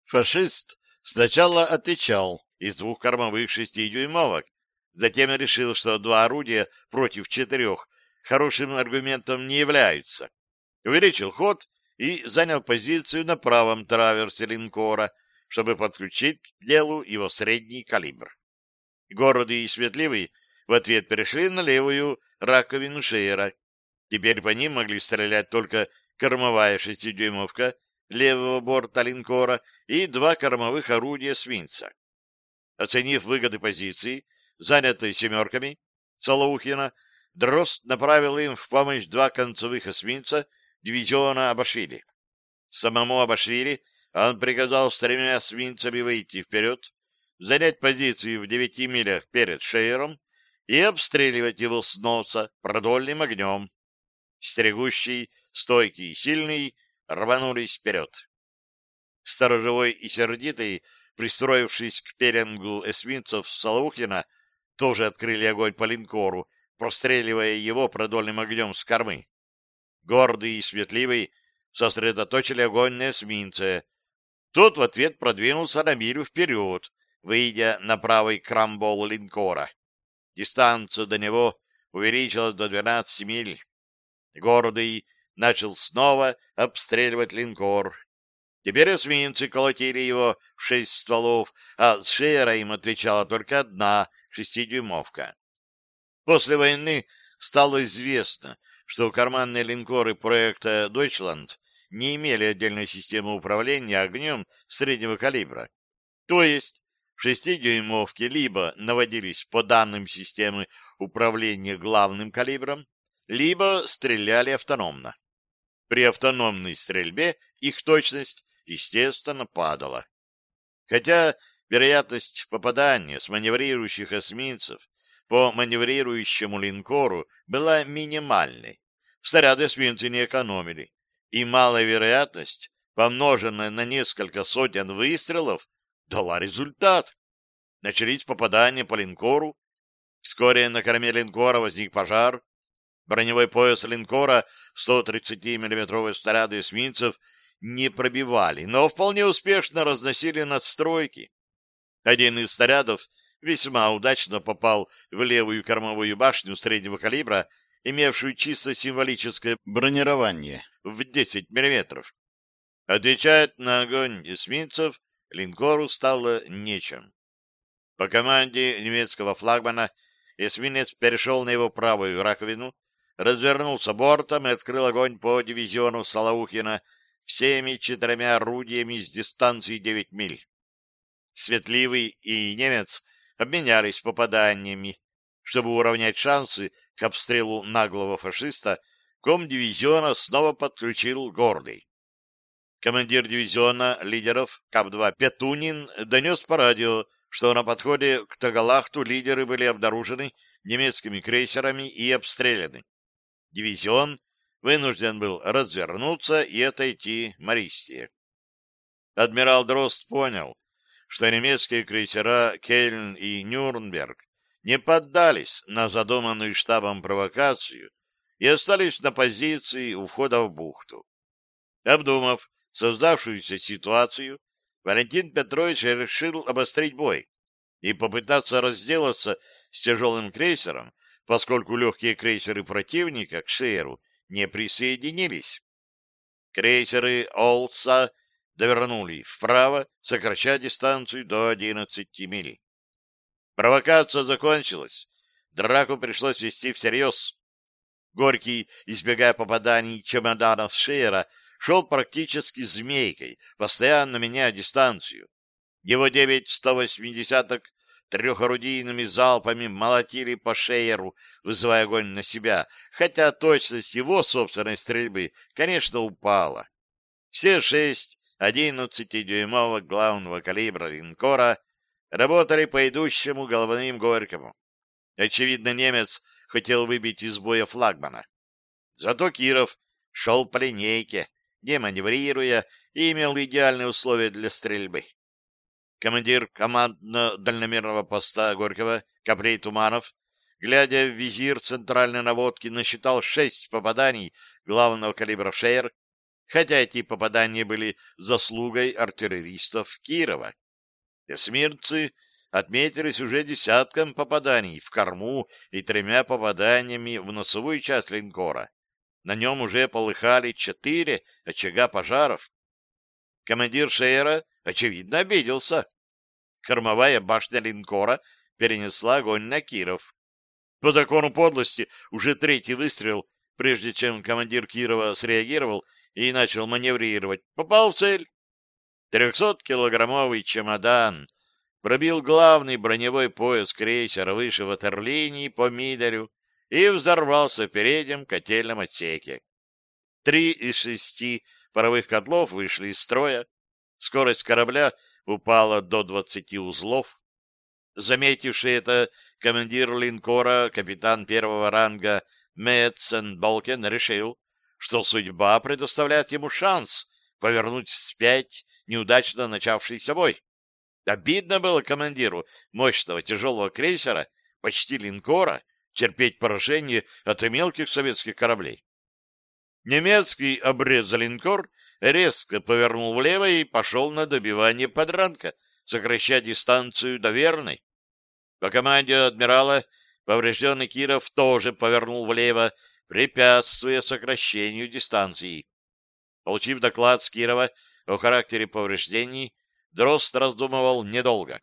Фашист сначала отвечал из двух кормовых шестидюймовок, затем решил, что два орудия против четырех хорошим аргументом не являются. Увеличил ход и занял позицию на правом траверсе линкора, чтобы подключить к делу его средний калибр. Городы и Светливый — в ответ перешли на левую раковину шеера. Теперь по ним могли стрелять только кормовая шестидюймовка левого борта линкора и два кормовых орудия свинца. Оценив выгоды позиции, занятой «семерками», Солоухина Дрозд направил им в помощь два концевых эсминца дивизиона Абашвили. Самому Абашвили он приказал с тремя эсминцами выйти вперед, занять позиции в девяти милях перед Шейером и обстреливать его с носа продольным огнем. Стерегущий, стойкий и сильный рванулись вперед. Сторожевой и сердитый, пристроившись к перенгу эсминцев Соловухина, тоже открыли огонь по линкору, простреливая его продольным огнем с кормы. Гордый и светливый сосредоточили огонь на эсминце. Тот в ответ продвинулся на милю вперед, выйдя на правый крамбол линкора. Дистанцию до него увеличилась до 12 миль. Гордый начал снова обстреливать линкор. Теперь эсминцы колотили его в шесть стволов, а с шеера им отвечала только одна шестидюймовка. После войны стало известно, что карманные линкоры проекта «Дойчланд» не имели отдельной системы управления огнем среднего калибра. То есть Шестидюймовки либо наводились по данным системы управления главным калибром, либо стреляли автономно. При автономной стрельбе их точность, естественно, падала. Хотя вероятность попадания с маневрирующих эсминцев по маневрирующему линкору была минимальной. Снаряды эсминцы не экономили, и малая вероятность, помноженная на несколько сотен выстрелов, дала результат. Начались попадания по линкору. Вскоре на корме линкора возник пожар. Броневой пояс линкора 130 миллиметровой снаряды эсминцев не пробивали, но вполне успешно разносили надстройки. Один из снарядов весьма удачно попал в левую кормовую башню среднего калибра, имевшую чисто символическое бронирование в 10 мм. Отвечает на огонь эсминцев линкору стало нечем. По команде немецкого флагмана эсминец перешел на его правую раковину, развернулся бортом и открыл огонь по дивизиону Салаухина всеми четырьмя орудиями с дистанции 9 миль. Светливый и немец обменялись попаданиями. Чтобы уравнять шансы к обстрелу наглого фашиста, ком дивизиона снова подключил Гордый командир дивизиона лидеров КАП-2 Петунин донес по радио, что на подходе к Тагалахту лидеры были обнаружены немецкими крейсерами и обстреляны. Дивизион вынужден был развернуться и отойти Мористе. Адмирал Дрозд понял, что немецкие крейсера Кельн и Нюрнберг не поддались на задуманную штабом провокацию и остались на позиции у входа в бухту. Обдумав создавшуюся ситуацию, Валентин Петрович решил обострить бой и попытаться разделаться с тяжелым крейсером, поскольку легкие крейсеры противника к Шейру не присоединились. Крейсеры Олса довернули вправо, сокращая дистанцию до 11 миль. Провокация закончилась. Драку пришлось вести всерьез. Горький, избегая попаданий чемоданов Шейра, шел практически змейкой, постоянно меняя дистанцию. Его девять сто восьмидесяток трехорудийными залпами молотили по шееру, вызывая огонь на себя, хотя точность его собственной стрельбы, конечно, упала. Все шесть 11-дюймовок главного калибра линкора работали по идущему головным Горькому. Очевидно, немец хотел выбить из боя флагмана. Зато Киров шел по линейке, деманеврируя, имел идеальные условия для стрельбы. Командир командно-дальномерного поста Горького Капрей Туманов, глядя в визир центральной наводки, насчитал шесть попаданий главного калибра «Шейр», хотя эти попадания были заслугой артиллеристов Кирова. Эсмирцы отметились уже десятком попаданий в корму и тремя попаданиями в носовую часть линкора. На нем уже полыхали четыре очага пожаров. Командир Шейера, очевидно, обиделся. Кормовая башня линкора перенесла огонь на Киров. По закону подлости уже третий выстрел, прежде чем командир Кирова среагировал и начал маневрировать, попал в цель. Трехсоткилограммовый чемодан пробил главный броневой пояс крейсера выше ватерлинии по Мидорю и взорвался передним котельном отсеке. Три из шести паровых котлов вышли из строя, скорость корабля упала до двадцати узлов. Заметивший это командир линкора, капитан первого ранга Мэтсен Балкен решил, что судьба предоставляет ему шанс повернуть вспять неудачно начавшийся бой. Обидно было командиру мощного тяжелого крейсера, почти линкора, терпеть поражение от и мелких советских кораблей. Немецкий обрез линкор резко повернул влево и пошел на добивание подранка, сокращая дистанцию до верной. По команде адмирала поврежденный Киров тоже повернул влево, препятствуя сокращению дистанции. Получив доклад с Кирова о характере повреждений, Дрозд раздумывал недолго.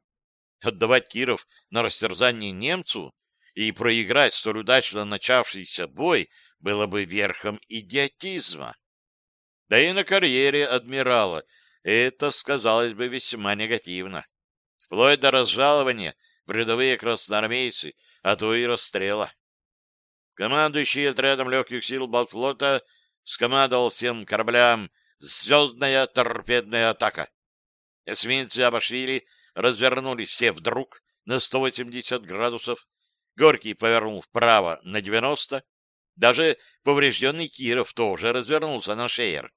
Отдавать Киров на растерзание немцу и проиграть столь удачно начавшийся бой было бы верхом идиотизма. Да и на карьере адмирала это сказалось бы весьма негативно. Вплоть до разжалования в рядовые красноармейцы, а то и расстрела. Командующий отрядом легких сил Балтфлота скомандовал всем кораблям «Звездная торпедная атака». Эсминцы обошли, развернулись все вдруг на 180 градусов, Горький повернул вправо на 90. Даже поврежденный Киров тоже развернулся на шеер.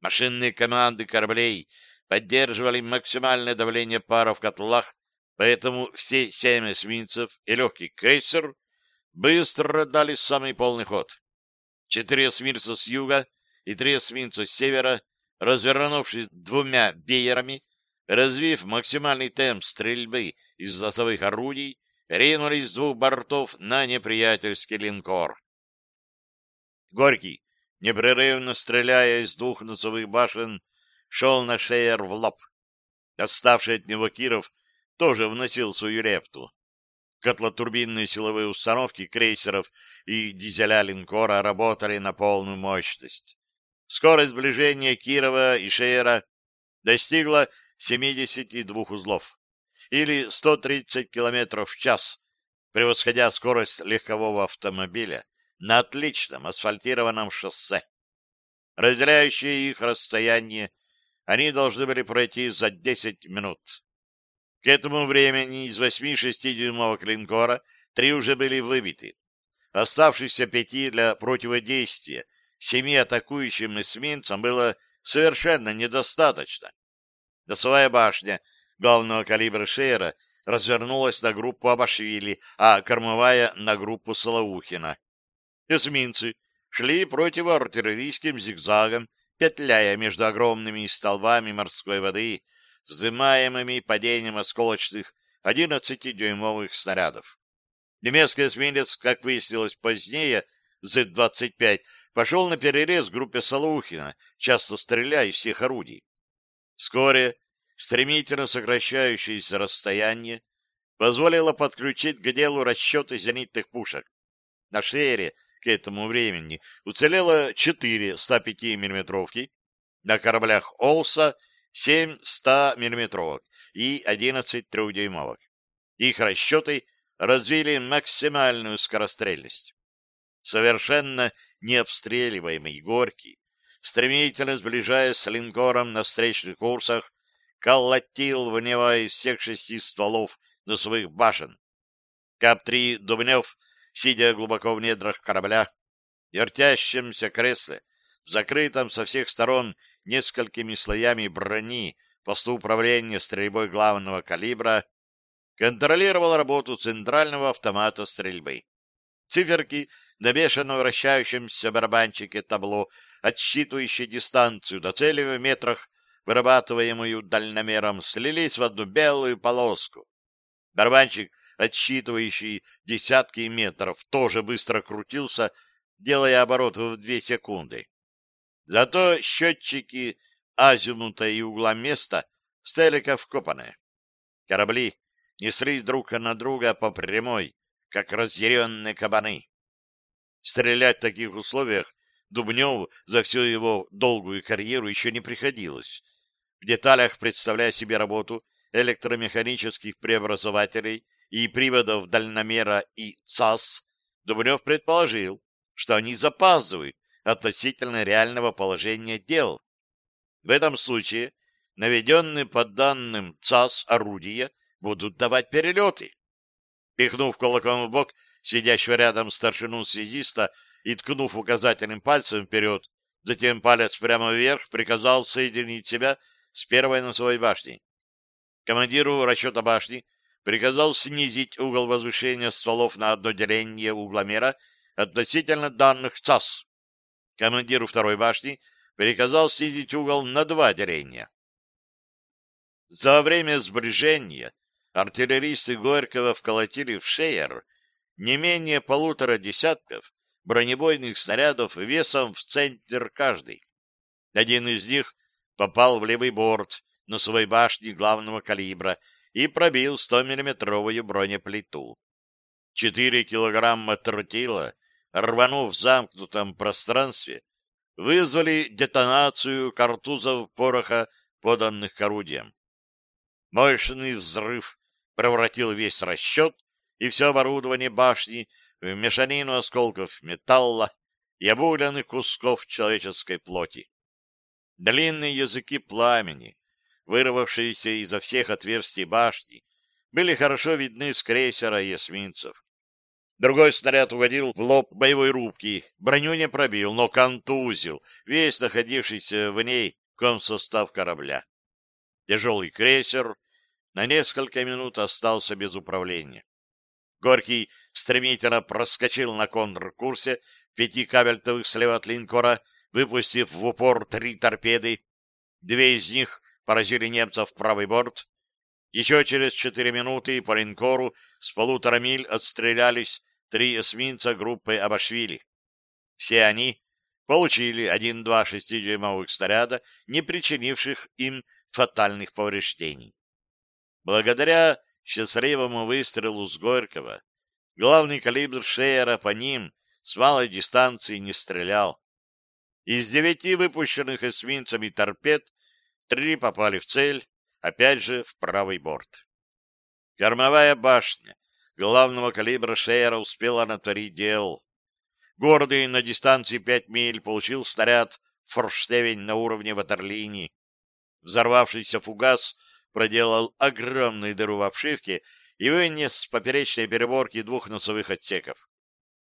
Машинные команды кораблей поддерживали максимальное давление пара в котлах, поэтому все семь эсминцев и легкий крейсер быстро дали самый полный ход. Четыре эсминца с юга и три эсминца с севера, развернувшись двумя веерами, развив максимальный темп стрельбы из засовых орудий, ринулись с двух бортов на неприятельский линкор. Горький, непрерывно стреляя из двух носовых башен, шел на шеер в лоб. Оставший от него Киров тоже вносил свою репту. Котлотурбинные силовые установки крейсеров и дизеля линкора работали на полную мощность. Скорость сближения Кирова и Шеера достигла 72 узлов или 130 км в час, превосходя скорость легкового автомобиля на отличном асфальтированном шоссе. разделяющие их расстояние они должны были пройти за 10 минут. К этому времени из восьми шестидюймового клинкора три уже были выбиты. оставшиеся пяти для противодействия семи атакующим эсминцам было совершенно недостаточно. Досовая башня — главного калибра «Шера» развернулась на группу Абашвили, а кормовая — на группу Солоухина. Эсминцы шли противоартиллерийским зигзагом, петляя между огромными столбами морской воды, вздымаемыми падением осколочных 11-дюймовых снарядов. Немецкий эсминец, как выяснилось позднее, Z-25 пошел на перерез группе Солоухина, часто стреляя из всех орудий. Вскоре стремительно сокращающееся расстояние позволило подключить к делу расчеты зенитных пушек. На шере к этому времени уцелело 4 105 миллиметровки, на кораблях «Олса» 7 100 миллиметровок и 11 трехдюймовок. Их расчеты развили максимальную скорострельность. Совершенно необстреливаемый Горький, стремительно сближаясь с линкором на встречных курсах, колотил в него из всех шести стволов на своих башен. Кап-3 Дубнев, сидя глубоко в недрах корабля, в вертящемся кресле, закрытом со всех сторон несколькими слоями брони посту управления стрельбой главного калибра, контролировал работу центрального автомата стрельбы. Циферки на бешено вращающемся барабанчике табло, отсчитывающие дистанцию до цели в метрах, вырабатываемую дальномером, слились в одну белую полоску. Барбанчик, отсчитывающий десятки метров, тоже быстро крутился, делая оборот в две секунды. Зато счетчики азимута и угла места стояли как вкопанные. Корабли неслись друг на друга по прямой, как разъяренные кабаны. Стрелять в таких условиях Дубневу за всю его долгую карьеру еще не приходилось. В деталях представляя себе работу электромеханических преобразователей и приводов дальномера и ЦАС, Дубнев предположил, что они запаздывают относительно реального положения дел. В этом случае наведенные по данным ЦАС орудия будут давать перелеты. Пихнув кулаком в бок сидящего рядом старшину связиста и ткнув указательным пальцем вперед, затем палец прямо вверх приказал соединить себя с первой носовой башни. Командиру расчета башни приказал снизить угол возвышения стволов на одно деление угломера относительно данных ЦАС. Командиру второй башни приказал снизить угол на два деления. За время сближения артиллеристы Горького вколотили в Шеер не менее полутора десятков бронебойных снарядов весом в центнер каждый. Один из них попал в левый борт носовой башни главного калибра и пробил 100-миллиметровую бронеплиту. Четыре килограмма тротила, рванув в замкнутом пространстве, вызвали детонацию картузов пороха, поданных к орудиям. Мощный взрыв превратил весь расчет и все оборудование башни в мешанину осколков металла и обугленных кусков человеческой плоти. Длинные языки пламени, вырвавшиеся изо всех отверстий башни, были хорошо видны с крейсера и эсминцев. Другой снаряд угодил в лоб боевой рубки, броню не пробил, но контузил весь находившийся в ней комсостав корабля. Тяжелый крейсер на несколько минут остался без управления. Горький стремительно проскочил на контркурсе пяти кабельтовых слева от линкора — выпустив в упор три торпеды, две из них поразили немцев в правый борт. Еще через четыре минуты по линкору с полутора миль отстрелялись три эсминца группы Абашвили. Все они получили один-два шестидюймовых снаряда, не причинивших им фатальных повреждений. Благодаря счастливому выстрелу с Горького главный калибр Шеера по ним с малой дистанции не стрелял. Из девяти выпущенных эсминцами торпед три попали в цель, опять же в правый борт. Кормовая башня главного калибра Шейера успела натворить дел. Гордый на дистанции пять миль получил снаряд форштевень на уровне ватерлинии. Взорвавшийся фугас проделал огромную дыру в обшивке и вынес с поперечной переборки двух носовых отсеков.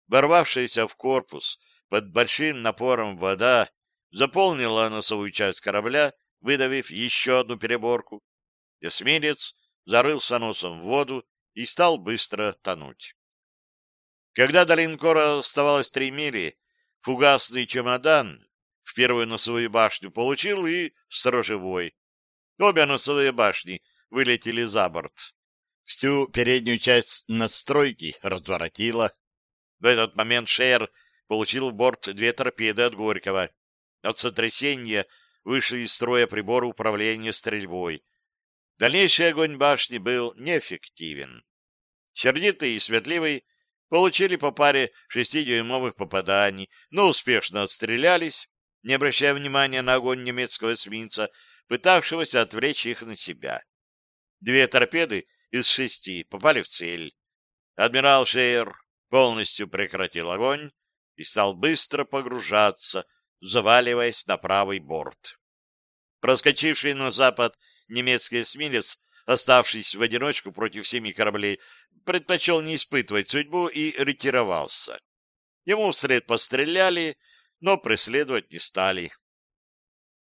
Ворвавшаяся в корпус под большим напором вода заполнила носовую часть корабля, выдавив еще одну переборку. Эсмирец зарылся носом в воду и стал быстро тонуть. Когда до линкора оставалось три мили, фугасный чемодан в первую носовую башню получил и сторожевой. Обе носовые башни вылетели за борт. Всю переднюю часть надстройки разворотила. В этот момент Шер получил борт две-торпеды от Горького. От сотрясения вышли из строя приборы управления стрельбой. Дальнейший огонь башни был неэффективен. Сердитый и светливый получили по паре шестидюймовых попаданий, но успешно отстрелялись, не обращая внимания на огонь немецкого эсминца, пытавшегося отвлечь их на себя. Две торпеды из шести попали в цель. Адмирал Шейер полностью прекратил огонь, и стал быстро погружаться, заваливаясь на правый борт. Проскочивший на запад немецкий эсминец, оставшись в одиночку против семи кораблей, предпочел не испытывать судьбу и ретировался. Ему вслед постреляли, но преследовать не стали.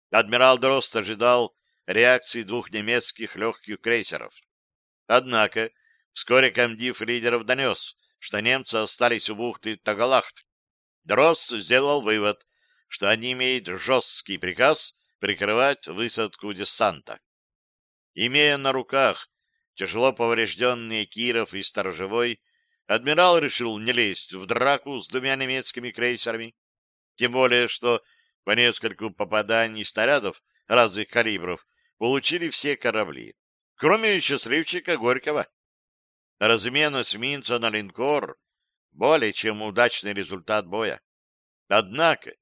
Адмирал Дрозд ожидал реакции двух немецких легких крейсеров. Однако вскоре комдив лидеров донес, что немцы остались у бухты Тагалахт, Дрозд сделал вывод, что они имеют жесткий приказ прикрывать высадку десанта. Имея на руках тяжело поврежденные Киров и Сторожевой, адмирал решил не лезть в драку с двумя немецкими крейсерами, тем более что по нескольку попаданий снарядов разных калибров получили все корабли, кроме счастливчика Горького. Размена с эсминца на линкор более чем удачный результат боя. Однако,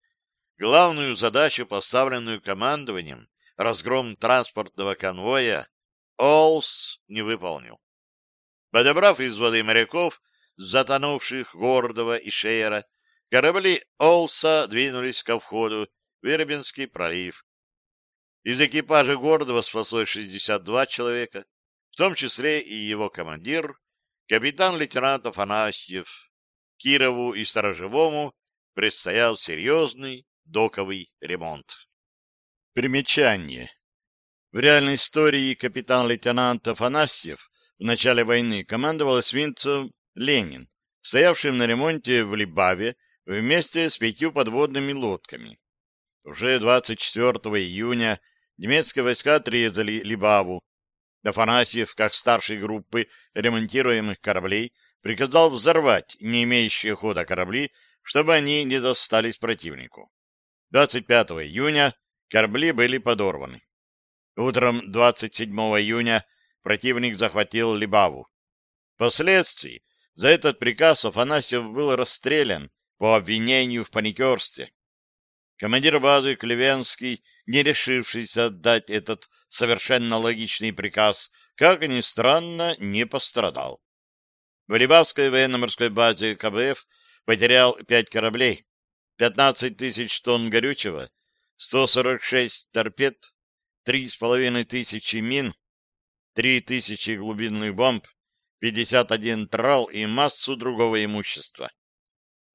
главную задачу, поставленную командованием, разгром транспортного конвоя, Олс не выполнил. Подобрав из воды моряков, затонувших Гордова и Шеера, корабли Олса двинулись ко входу в Ирбинский пролив. Из экипажа Гордова спаслось 62 человека, в том числе и его командир, капитан-лейтенант Афанасьев, Кирову и Сторожевому предстоял серьезный доковый ремонт. Примечание. В реальной истории капитан-лейтенант Афанасьев в начале войны командовал эсминцем «Ленин», стоявшим на ремонте в Либаве вместе с пятью подводными лодками. Уже 24 июня немецкие войска отрезали Либаву. Афанасьев, как старший группы ремонтируемых кораблей, приказал взорвать не имеющие хода корабли, чтобы они не достались противнику. 25 июня корабли были подорваны. Утром 27 июня противник захватил Либаву. Впоследствии за этот приказ Афанасьев был расстрелян по обвинению в паникерстве. Командир базы Клевенский, не решившийся отдать этот совершенно логичный приказ, как ни странно, не пострадал. Болибавская военно-морской базе КБФ потерял 5 кораблей, 15 тысяч тонн горючего, 146 торпед, 3,5 тысячи мин, 3 тысячи глубинных бомб, 51 трал и массу другого имущества.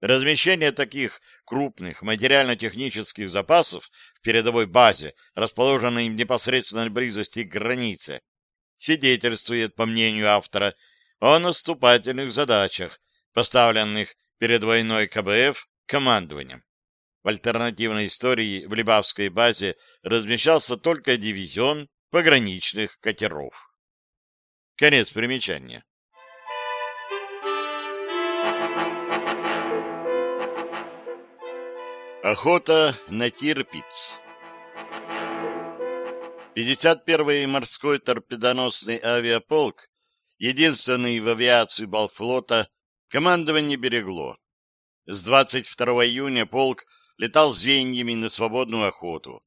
Размещение таких крупных материально-технических запасов в передовой базе, расположенной им непосредственно близости к границе, свидетельствует, по мнению автора, о наступательных задачах, поставленных перед войной КБФ командованием. В альтернативной истории в Либавской базе размещался только дивизион пограничных катеров. Конец примечания. Охота на Тирпиц 51-й морской торпедоносный авиаполк единственный в авиации Балфлота, командование берегло. С 22 июня полк летал звеньями на свободную охоту.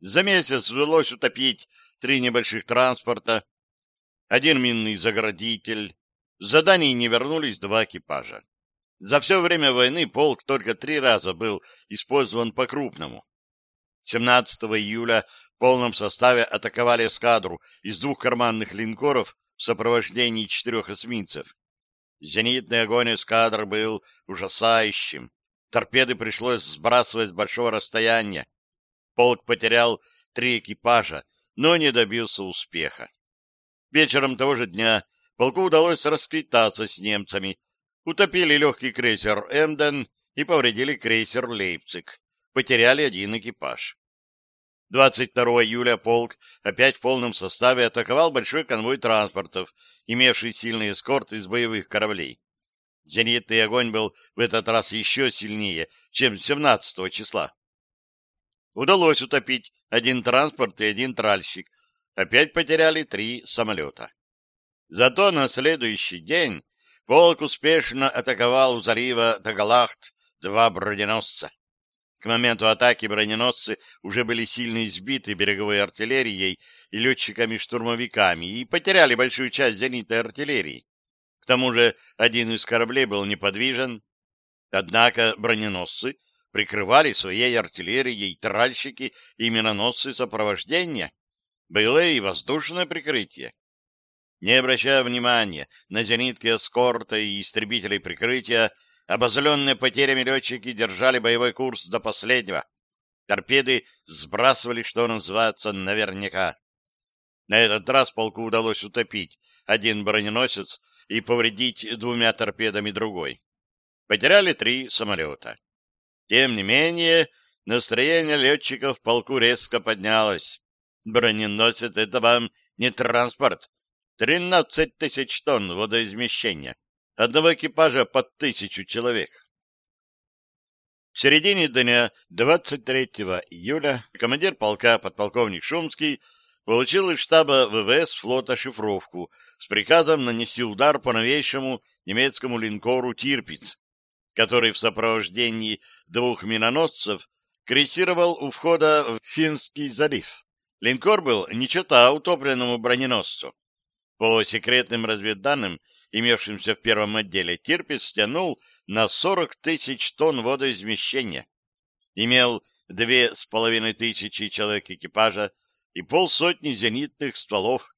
За месяц удалось утопить три небольших транспорта, один минный заградитель. С заданий не вернулись два экипажа. За все время войны полк только три раза был использован по-крупному. 17 июля в полном составе атаковали эскадру из двух карманных линкоров в сопровождении четырех эсминцев. Зенитный огонь эскадр был ужасающим. Торпеды пришлось сбрасывать с большого расстояния. Полк потерял три экипажа, но не добился успеха. Вечером того же дня полку удалось расквитаться с немцами. Утопили легкий крейсер «Эмден» и повредили крейсер «Лейпциг». Потеряли один экипаж. 22 июля полк опять в полном составе атаковал большой конвой транспортов, имевший сильный эскорт из боевых кораблей. Зенитный огонь был в этот раз еще сильнее, чем 17 числа. Удалось утопить один транспорт и один тральщик. Опять потеряли три самолета. Зато на следующий день полк успешно атаковал у залива Тагалахт два броненосца. К моменту атаки броненосцы уже были сильно избиты береговой артиллерией и летчиками-штурмовиками и потеряли большую часть зенитной артиллерии. К тому же один из кораблей был неподвижен. Однако броненосцы прикрывали своей артиллерией тральщики и миноносцы сопровождения. Было и воздушное прикрытие. Не обращая внимания на зенитки эскорта и истребителей прикрытия, Обозленные потерями летчики держали боевой курс до последнего. Торпеды сбрасывали, что называется, наверняка. На этот раз полку удалось утопить один броненосец и повредить двумя торпедами другой. Потеряли три самолета. Тем не менее, настроение летчиков в полку резко поднялось. Броненосец — это вам не транспорт. Тринадцать тысяч тонн водоизмещения одного экипажа под тысячу человек. В середине дня 23 июля командир полка подполковник Шумский получил из штаба ВВС флота шифровку с приказом нанести удар по новейшему немецкому линкору «Тирпиц», который в сопровождении двух миноносцев крейсировал у входа в Финский залив. Линкор был не чета утопленному броненосцу. По секретным разведданным, имевшимся в первом отделе, Тирпиц стянул на 40 тысяч тонн водоизмещения, имел две с половиной тысячи человек экипажа и полсотни зенитных стволов.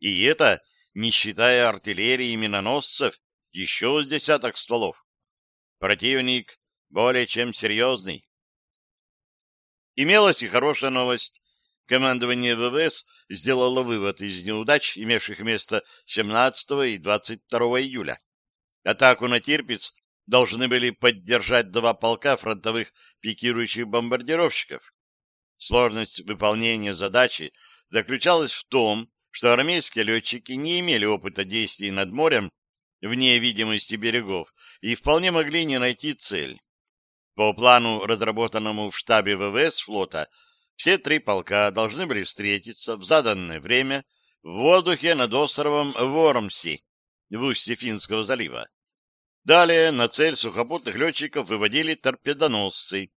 И это, не считая артиллерии и миноносцев, еще с десяток стволов. Противник более чем серьезный. Имелась и хорошая новость Командование ВВС сделало вывод из неудач, имевших место 17 и 22 июля. Атаку на Тирпиц должны были поддержать два полка фронтовых пикирующих бомбардировщиков. Сложность выполнения задачи заключалась в том, что армейские летчики не имели опыта действий над морем вне видимости берегов и вполне могли не найти цель. По плану, разработанному в штабе ВВС флота, все три полка должны были встретиться в заданное время в воздухе над островом Вормси в устье Финского залива. Далее на цель сухопутных летчиков выводили торпедоносцы.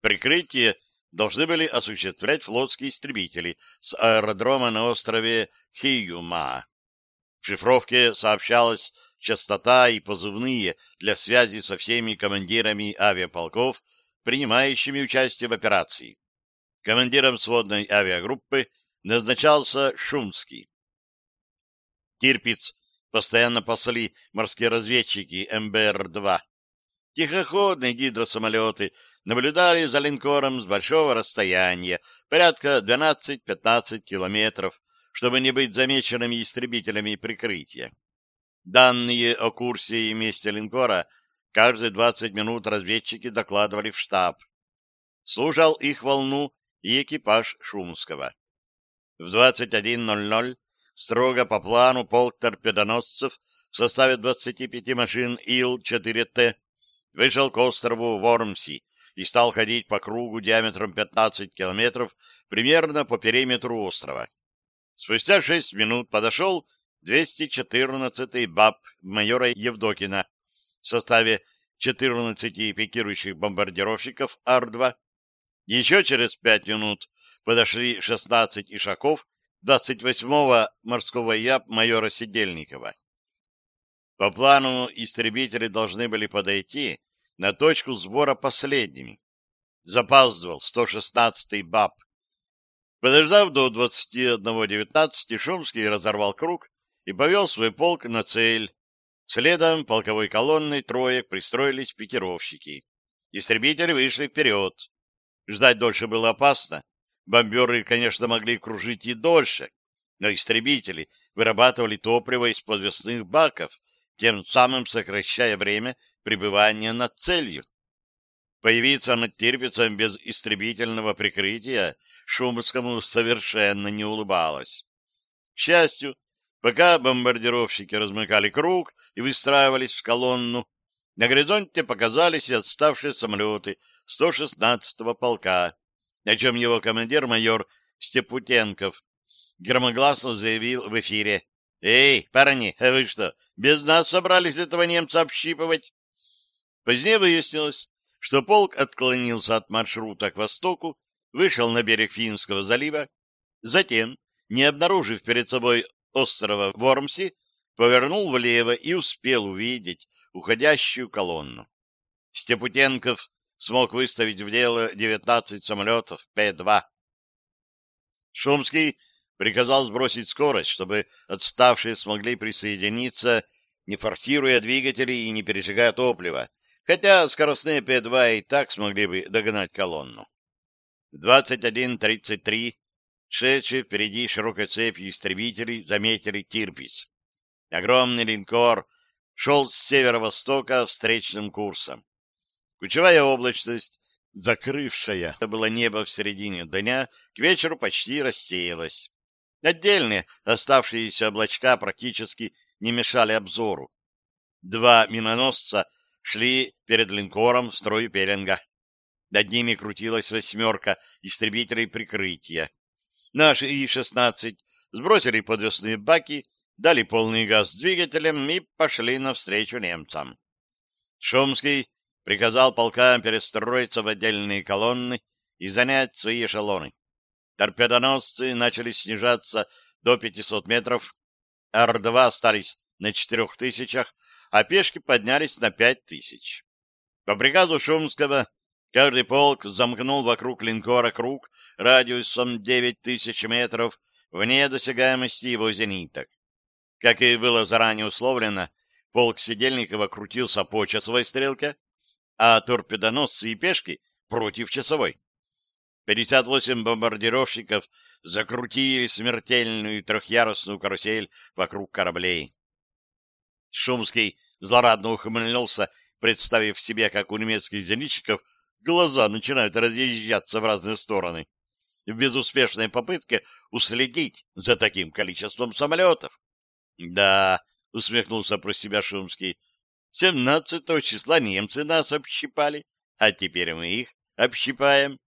Прикрытие должны были осуществлять флотские истребители с аэродрома на острове Хиюма. В шифровке сообщалась частота и позывные для связи со всеми командирами авиаполков, принимающими участие в операции командиром сводной авиагруппы назначался Шумский. Тирпиц постоянно пасли морские разведчики МБР-2. Тихоходные гидросамолеты наблюдали за линкором с большого расстояния, порядка 12-15 километров, чтобы не быть замеченными истребителями прикрытия. Данные о курсе и месте линкора каждые 20 минут разведчики докладывали в штаб. Служал их волну и экипаж Шумского. В 21.00 строго по плану полк торпедоносцев в составе 25 машин Ил-4Т вышел к острову Вормси и стал ходить по кругу диаметром 15 километров примерно по периметру острова. Спустя 6 минут подошел 214-й БАП майора Евдокина в составе 14 пикирующих бомбардировщиков Ар-2 еще через пять минут подошли 16 ишаков 28-го морского яб майора Сидельникова. По плану истребители должны были подойти на точку сбора последними. Запаздывал 116-й БАП. Подождав до 21.19, Шумский разорвал круг и повел свой полк на цель. Следом полковой колонной троек пристроились пикировщики. Истребители вышли вперед. Ждать дольше было опасно. Бомберы, конечно, могли кружить и дольше, но истребители вырабатывали топливо из подвесных баков, тем самым сокращая время пребывания над целью. Появиться над Тирпицем без истребительного прикрытия Шумскому совершенно не улыбалось. К счастью, пока бомбардировщики размыкали круг и выстраивались в колонну, на горизонте показались и отставшие самолеты — 116-го полка, о чем его командир майор Степутенков громогласно заявил в эфире. «Эй, парни, а вы что, без нас собрались этого немца общипывать?» Позднее выяснилось, что полк отклонился от маршрута к востоку, вышел на берег Финского залива, затем, не обнаружив перед собой острова Вормси, повернул влево и успел увидеть уходящую колонну. Степутенков смог выставить в дело 19 самолетов Пе-2. Шумский приказал сбросить скорость, чтобы отставшие смогли присоединиться, не форсируя двигатели и не пережигая топлива, хотя скоростные Пе-2 и так смогли бы догнать колонну. 21.33 шедшие впереди широкой цепью истребителей заметили Тирпиц. Огромный линкор шел с северо-востока встречным курсом. Кучевая облачность, закрывшая это было небо в середине дня, к вечеру почти рассеялась. Отдельные оставшиеся облачка практически не мешали обзору. Два миноносца шли перед линкором в строю пеленга. Над ними крутилась восьмерка истребителей прикрытия. Наши И-16 сбросили подвесные баки, дали полный газ двигателем и пошли навстречу немцам. Шумский приказал полкам перестроиться в отдельные колонны и занять свои эшелоны. Торпедоносцы начали снижаться до 500 метров, Р-2 остались на 4000, а пешки поднялись на 5000. По приказу Шумского каждый полк замкнул вокруг линкора круг радиусом 9000 метров вне досягаемости его зениток. Как и было заранее условлено, полк Сидельникова крутился по часовой стрелке, а торпедоносцы и пешки против часовой. 58 бомбардировщиков закрутили смертельную трехъярусную карусель вокруг кораблей. Шумский злорадно ухмыльнулся, представив себе, как у немецких зенитчиков глаза начинают разъезжаться в разные стороны в безуспешной попытке уследить за таким количеством самолетов. — Да, — усмехнулся про себя Шумский, 17 числа немцы нас общипали, а теперь мы их общипаем.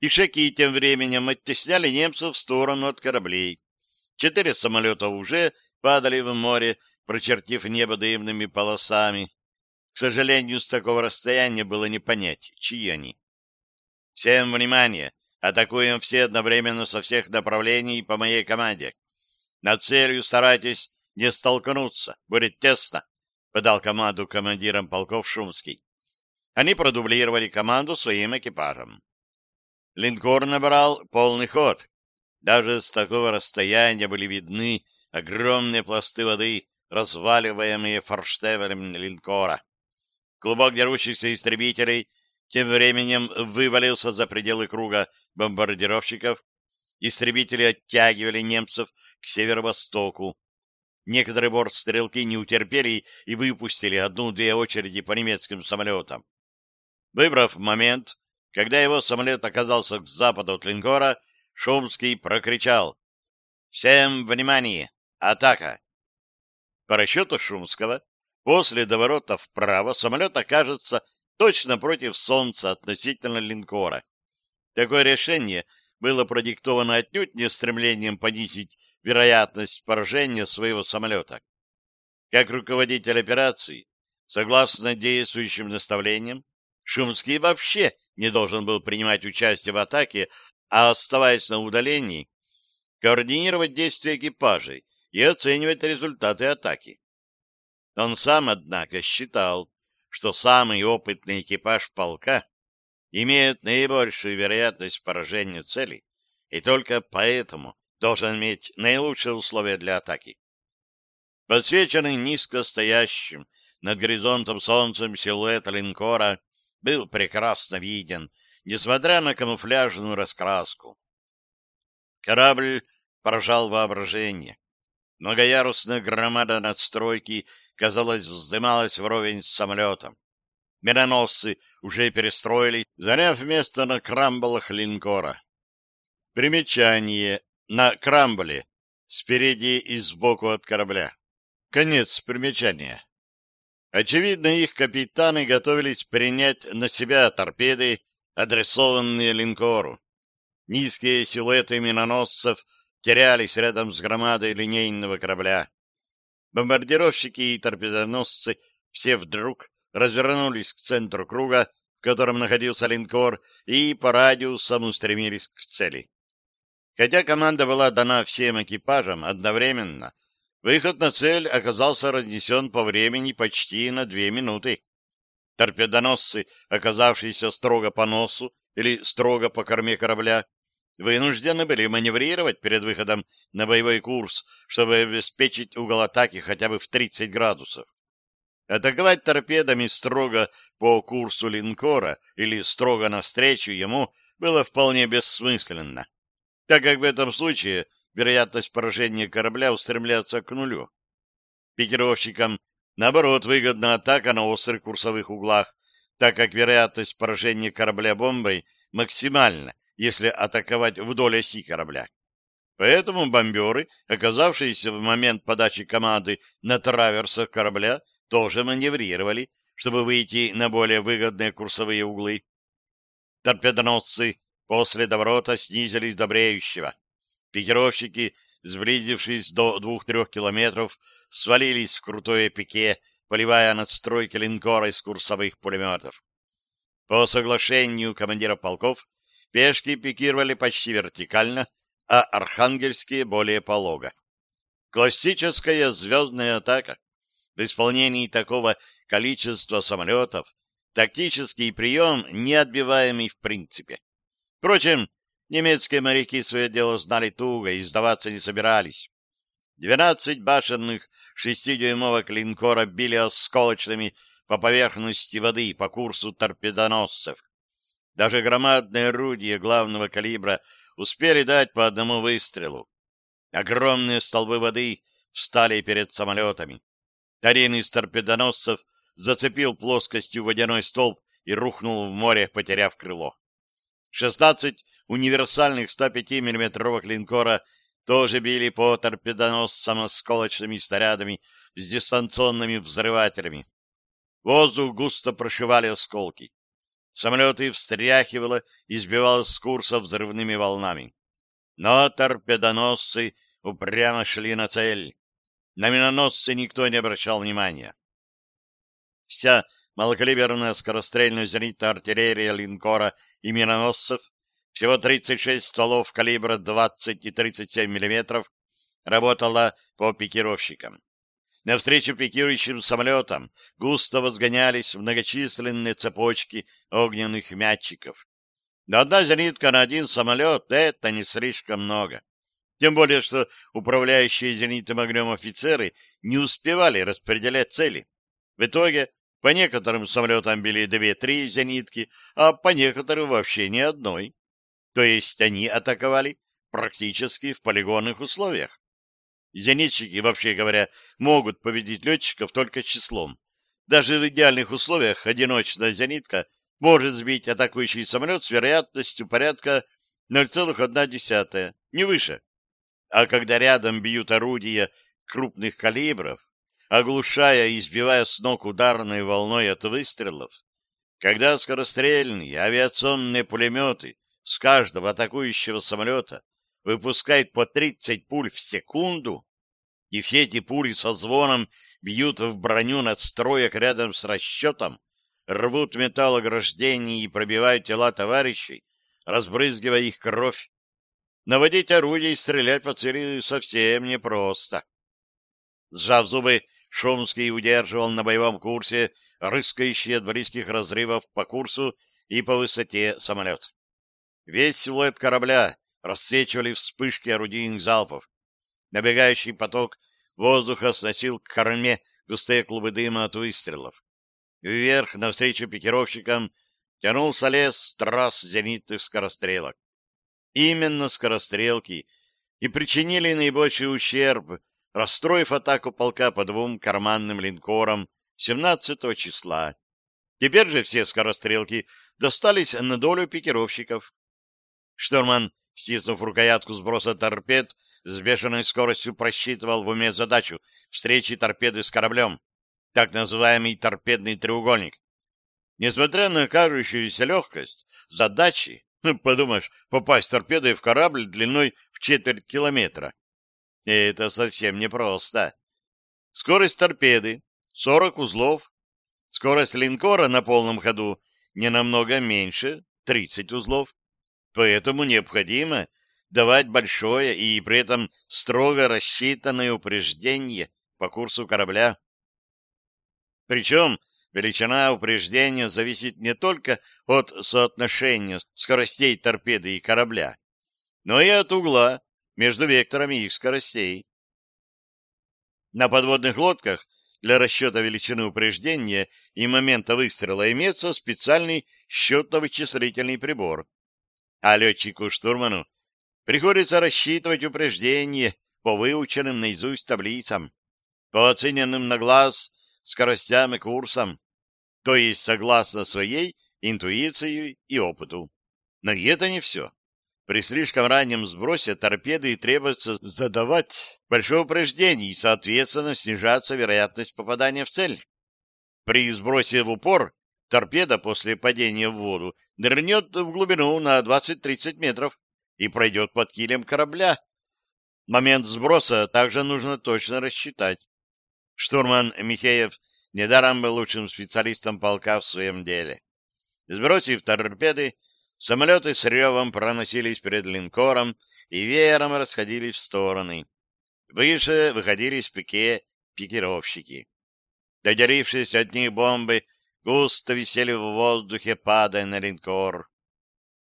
Ишаки тем временем оттесняли немцев в сторону от кораблей. Четыре самолета уже падали в море, прочертив небо дымными полосами. К сожалению, с такого расстояния было не понять, чьи они. «Всем внимание! Атакуем все одновременно со всех направлений по моей команде. На целью старайтесь не столкнуться. Будет тесно подал команду командирам полков Шумский. Они продублировали команду своим экипажем. Линкор набрал полный ход. Даже с такого расстояния были видны огромные пласты воды, разваливаемые форштевером линкора. Клубок дерущихся истребителей тем временем вывалился за пределы круга бомбардировщиков. Истребители оттягивали немцев к северо-востоку, Некоторые бортстрелки не утерпели и выпустили одну-две очереди по немецким самолетам. Выбрав момент, когда его самолет оказался к западу от линкора, Шумский прокричал «Всем внимание! Атака!» По расчету Шумского, после доворота вправо самолет окажется точно против солнца относительно линкора. Такое решение было продиктовано отнюдь не стремлением понизить вероятность поражения своего самолета. Как руководитель операции, согласно действующим наставлениям, Шумский вообще не должен был принимать участие в атаке, а, оставаясь на удалении, координировать действия экипажей и оценивать результаты атаки. Он сам, однако, считал, что самый опытный экипаж полка имеет наибольшую вероятность поражения цели, и только поэтому должен иметь наилучшие условия для атаки. Подсвеченный низко стоящим над горизонтом солнцем силуэт линкора был прекрасно виден, несмотря на камуфляжную раскраску. Корабль поражал воображение. Многоярусная громада надстройки, казалось, вздымалась вровень с самолетом. Миноносцы уже перестроились, заняв место на крамбалах линкора. Примечание на крамбле, спереди и сбоку от корабля. Конец примечания. Очевидно, их капитаны готовились принять на себя торпеды, адресованные линкору. Низкие силуэты миноносцев терялись рядом с громадой линейного корабля. Бомбардировщики и торпедоносцы все вдруг развернулись к центру круга, в котором находился линкор, и по радиусам устремились к цели. Хотя команда была дана всем экипажам одновременно, выход на цель оказался разнесен по времени почти на две минуты. Торпедоносцы, оказавшиеся строго по носу или строго по корме корабля, вынуждены были маневрировать перед выходом на боевой курс, чтобы обеспечить угол атаки хотя бы в 30 градусов. Атаковать торпедами строго по курсу линкора или строго навстречу ему было вполне бессмысленно так как в этом случае вероятность поражения корабля устремляется к нулю. Пикировщикам, наоборот, выгодна атака на острых курсовых углах, так как вероятность поражения корабля бомбой максимальна, если атаковать вдоль оси корабля. Поэтому бомберы, оказавшиеся в момент подачи команды на траверсах корабля, тоже маневрировали, чтобы выйти на более выгодные курсовые углы. Торпедоносцы после доворота снизились до Бреющего. Пикировщики, сблизившись до двух-трех километров, свалились в крутое пике, поливая надстройки линкора из курсовых пулеметов. По соглашению командиров полков, пешки пикировали почти вертикально, а архангельские более полого. Классическая звездная атака. В исполнении такого количества самолетов тактический прием, не отбиваемый в принципе. Впрочем, немецкие моряки свое дело знали туго и сдаваться не собирались. Двенадцать башенных шестидюймого клинкора били осколочными по поверхности воды по курсу торпедоносцев. Даже громадные орудия главного калибра успели дать по одному выстрелу. Огромные столбы воды встали перед самолетами. Один из торпедоносцев зацепил плоскостью водяной столб и рухнул в море, потеряв крыло. 16 универсальных 105-мм линкора тоже били по торпедоносцам осколочными снарядами с дистанционными взрывателями. Воздух густо прошивали осколки. Самолеты встряхивало и сбивало с курса взрывными волнами. Но торпедоносцы упрямо шли на цель. На миноносцы никто не обращал внимания. Вся малокалиберная скорострельная зенитная артиллерия линкора — и миноносцев, всего 36 стволов калибра 20 и 37 мм работало по пикировщикам. На Навстречу пикирующим самолетам густо возгонялись многочисленные цепочки огненных мячиков. Да одна зенитка на один самолет — это не слишком много. Тем более, что управляющие зенитным огнем офицеры не успевали распределять цели. В итоге по некоторым самолетам били две-три зенитки, а по некоторым вообще ни одной. То есть они атаковали практически в полигонных условиях. Зенитчики, вообще говоря, могут победить летчиков только числом. Даже в идеальных условиях одиночная зенитка может сбить атакующий самолет с вероятностью порядка 0,1, не выше. А когда рядом бьют орудия крупных калибров, оглушая и избивая с ног ударной волной от выстрелов, когда скорострельные авиационные пулеметы с каждого атакующего самолета выпускают по 30 пуль в секунду, и все эти пули со звоном бьют в броню надстроек рядом с расчетом, рвут металл ограждений и пробивают тела товарищей, разбрызгивая их кровь. Наводить орудие и стрелять по цели совсем непросто. Сжав зубы, Шумский удерживал на боевом курсе рыскающий от близких разрывов по курсу и по высоте самолет. Весь силуэт корабля рассвечивали вспышки орудийных залпов. Набегающий поток воздуха сносил к корме густые клубы дыма от выстрелов. Вверх, навстречу пикировщикам, тянулся лес трасс зенитных скорострелок. Именно скорострелки и причинили наибольший ущерб расстроив атаку полка по двум карманным линкорам 17 числа. Теперь же все скорострелки достались на долю пикировщиков. Штурман, стиснув рукоятку сброса торпед, с бешеной скоростью просчитывал в уме задачу встречи торпеды с кораблем, так называемый торпедный треугольник. Несмотря на кажущуюся легкость, задачи, подумаешь, попасть торпедой в корабль длиной в четверть километра, Э, это совсем непросто. Скорость торпеды — 40 узлов. Скорость линкора на полном ходу не намного меньше — 30 узлов. Поэтому необходимо давать большое и при этом строго рассчитанное упреждение по курсу корабля. Причем величина упреждения зависит не только от соотношения скоростей торпеды и корабля, но и от угла, между векторами их скоростей. На подводных лодках для расчета величины упреждения и момента выстрела имеется специальный счетно-вычислительный прибор. А летчику-штурману приходится рассчитывать упреждение по выученным наизусть таблицам, по оцененным на глаз скоростям и курсам, то есть согласно своей интуиции и опыту. Но это не все. При слишком раннем сбросе торпеды требуется задавать большое упреждение и, соответственно, снижаться вероятность попадания в цель. При сбросе в упор торпеда после падения в воду нырнет в глубину на 20-30 метров и пройдет под килем корабля. Момент сброса также нужно точно рассчитать. Штурман Михеев недаром был лучшим специалистом полка в своем деле. Сбросив торпеды, Самолеты с ревом проносились перед линкором и веером расходились в стороны. Выше выходили из пике пикировщики. Доделившись от них бомбы, густо висели в воздухе, падая на линкор.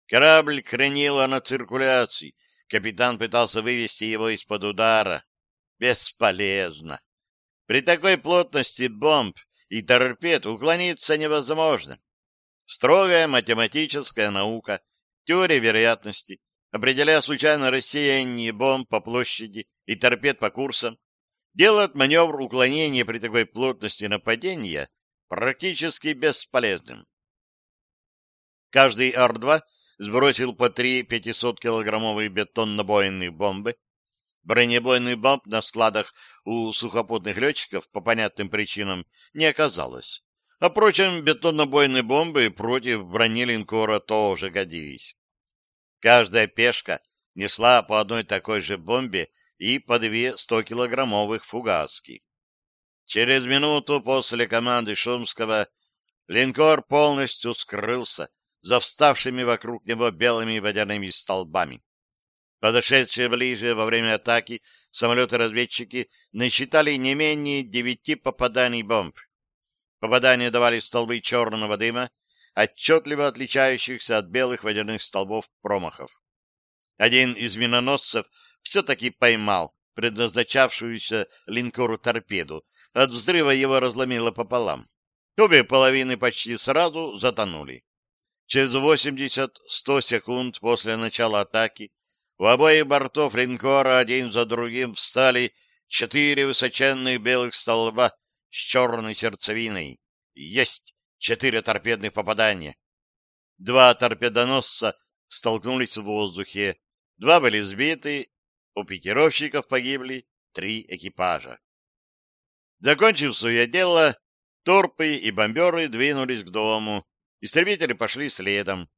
Корабль кренило на циркуляции. Капитан пытался вывести его из-под удара. Бесполезно. При такой плотности бомб и торпед уклониться невозможно. Строгая математическая наука, теория вероятности, определяя случайное рассеяние бомб по площади и торпед по курсам, делает маневр уклонения при такой плотности нападения практически бесполезным. Каждый Р-2 сбросил по три 500-килограммовые бетонно-боенные бомбы. Бронебойный бомб на складах у сухопутных летчиков по понятным причинам не оказалось. А, впрочем, бетоннобойные бомбы против бронелинкора тоже годились. Каждая пешка несла по одной такой же бомбе и по две 100-килограммовых фугаски. Через минуту после команды Шумского линкор полностью скрылся за вставшими вокруг него белыми водяными столбами. Подошедшие ближе во время атаки самолеты-разведчики насчитали не менее девяти попаданий бомб. Попадание давали столбы черного дыма, отчетливо отличающихся от белых водяных столбов промахов. Один из миноносцев все-таки поймал предназначавшуюся линкору торпеду. От взрыва его разломило пополам. Обе половины почти сразу затонули. Через 80-100 секунд после начала атаки в обоих бортов линкора один за другим встали четыре высоченных белых столба с черной сердцевиной. Есть четыре торпедных попадания. Два торпедоносца столкнулись в воздухе, два были сбиты, у пикировщиков погибли три экипажа. Закончив свое дело, торпы и бомберы двинулись к дому. Истребители пошли следом.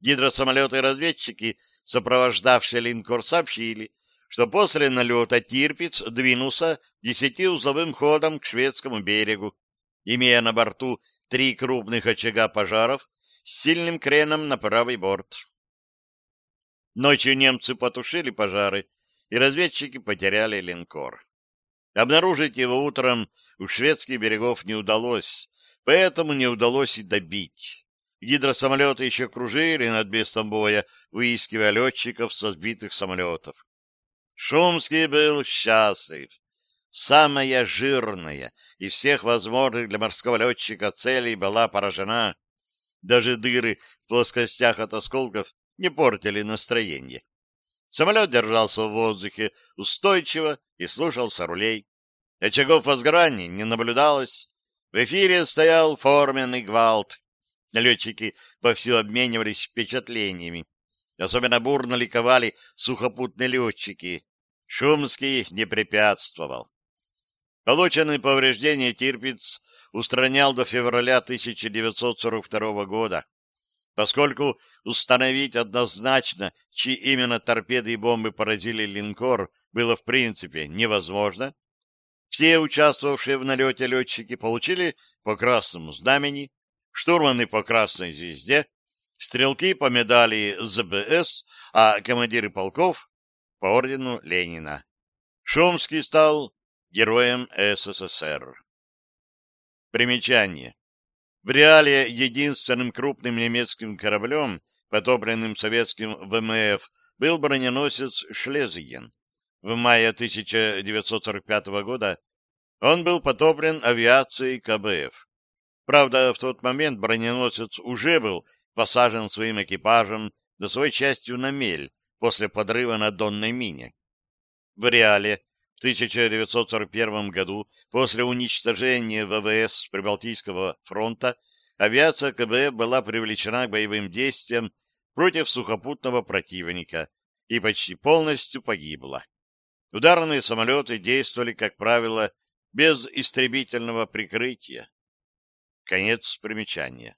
Гидросамолеты и разведчики, сопровождавшие линкор, сообщили, что после налета Тирпиц двинулся десятиузловым ходом к шведскому берегу, имея на борту три крупных очага пожаров с сильным креном на правый борт. Ночью немцы потушили пожары, и разведчики потеряли линкор. Обнаружить его утром у шведских берегов не удалось, поэтому не удалось и добить. Гидросамолеты еще кружили над местом боя, выискивая летчиков со сбитых самолетов. Шумский был счастлив. Самая жирная из всех возможных для морского летчика целей была поражена. Даже дыры в плоскостях от осколков не портили настроение. Самолет держался в воздухе устойчиво и слушался рулей. Очагов возгорания не наблюдалось. В эфире стоял форменный гвалт. Летчики повсю обменивались впечатлениями. Особенно бурно ликовали сухопутные летчики. Шумский не препятствовал. Полученные повреждения Тирпиц устранял до февраля 1942 года, поскольку установить однозначно, чьи именно торпеды и бомбы поразили линкор, было в принципе невозможно. Все участвовавшие в налете летчики получили по красному знамени, штурманы по красной звезде, стрелки по медали ЗБС, а командиры полков — по ордену Ленина. Шумский стал героем СССР. Примечание. В реале единственным крупным немецким кораблем, потопленным советским ВМФ, был броненосец «Шлезиен». В мае 1945 года он был потоплен авиацией КБФ. Правда, в тот момент броненосец уже был посажен своим экипажем до своей частью на мель после подрыва на Донной мине. В реале в 1941 году после уничтожения ВВС Прибалтийского фронта авиация КБ была привлечена к боевым действиям против сухопутного противника и почти полностью погибла. Ударные самолеты действовали, как правило, без истребительного прикрытия. Конец примечания.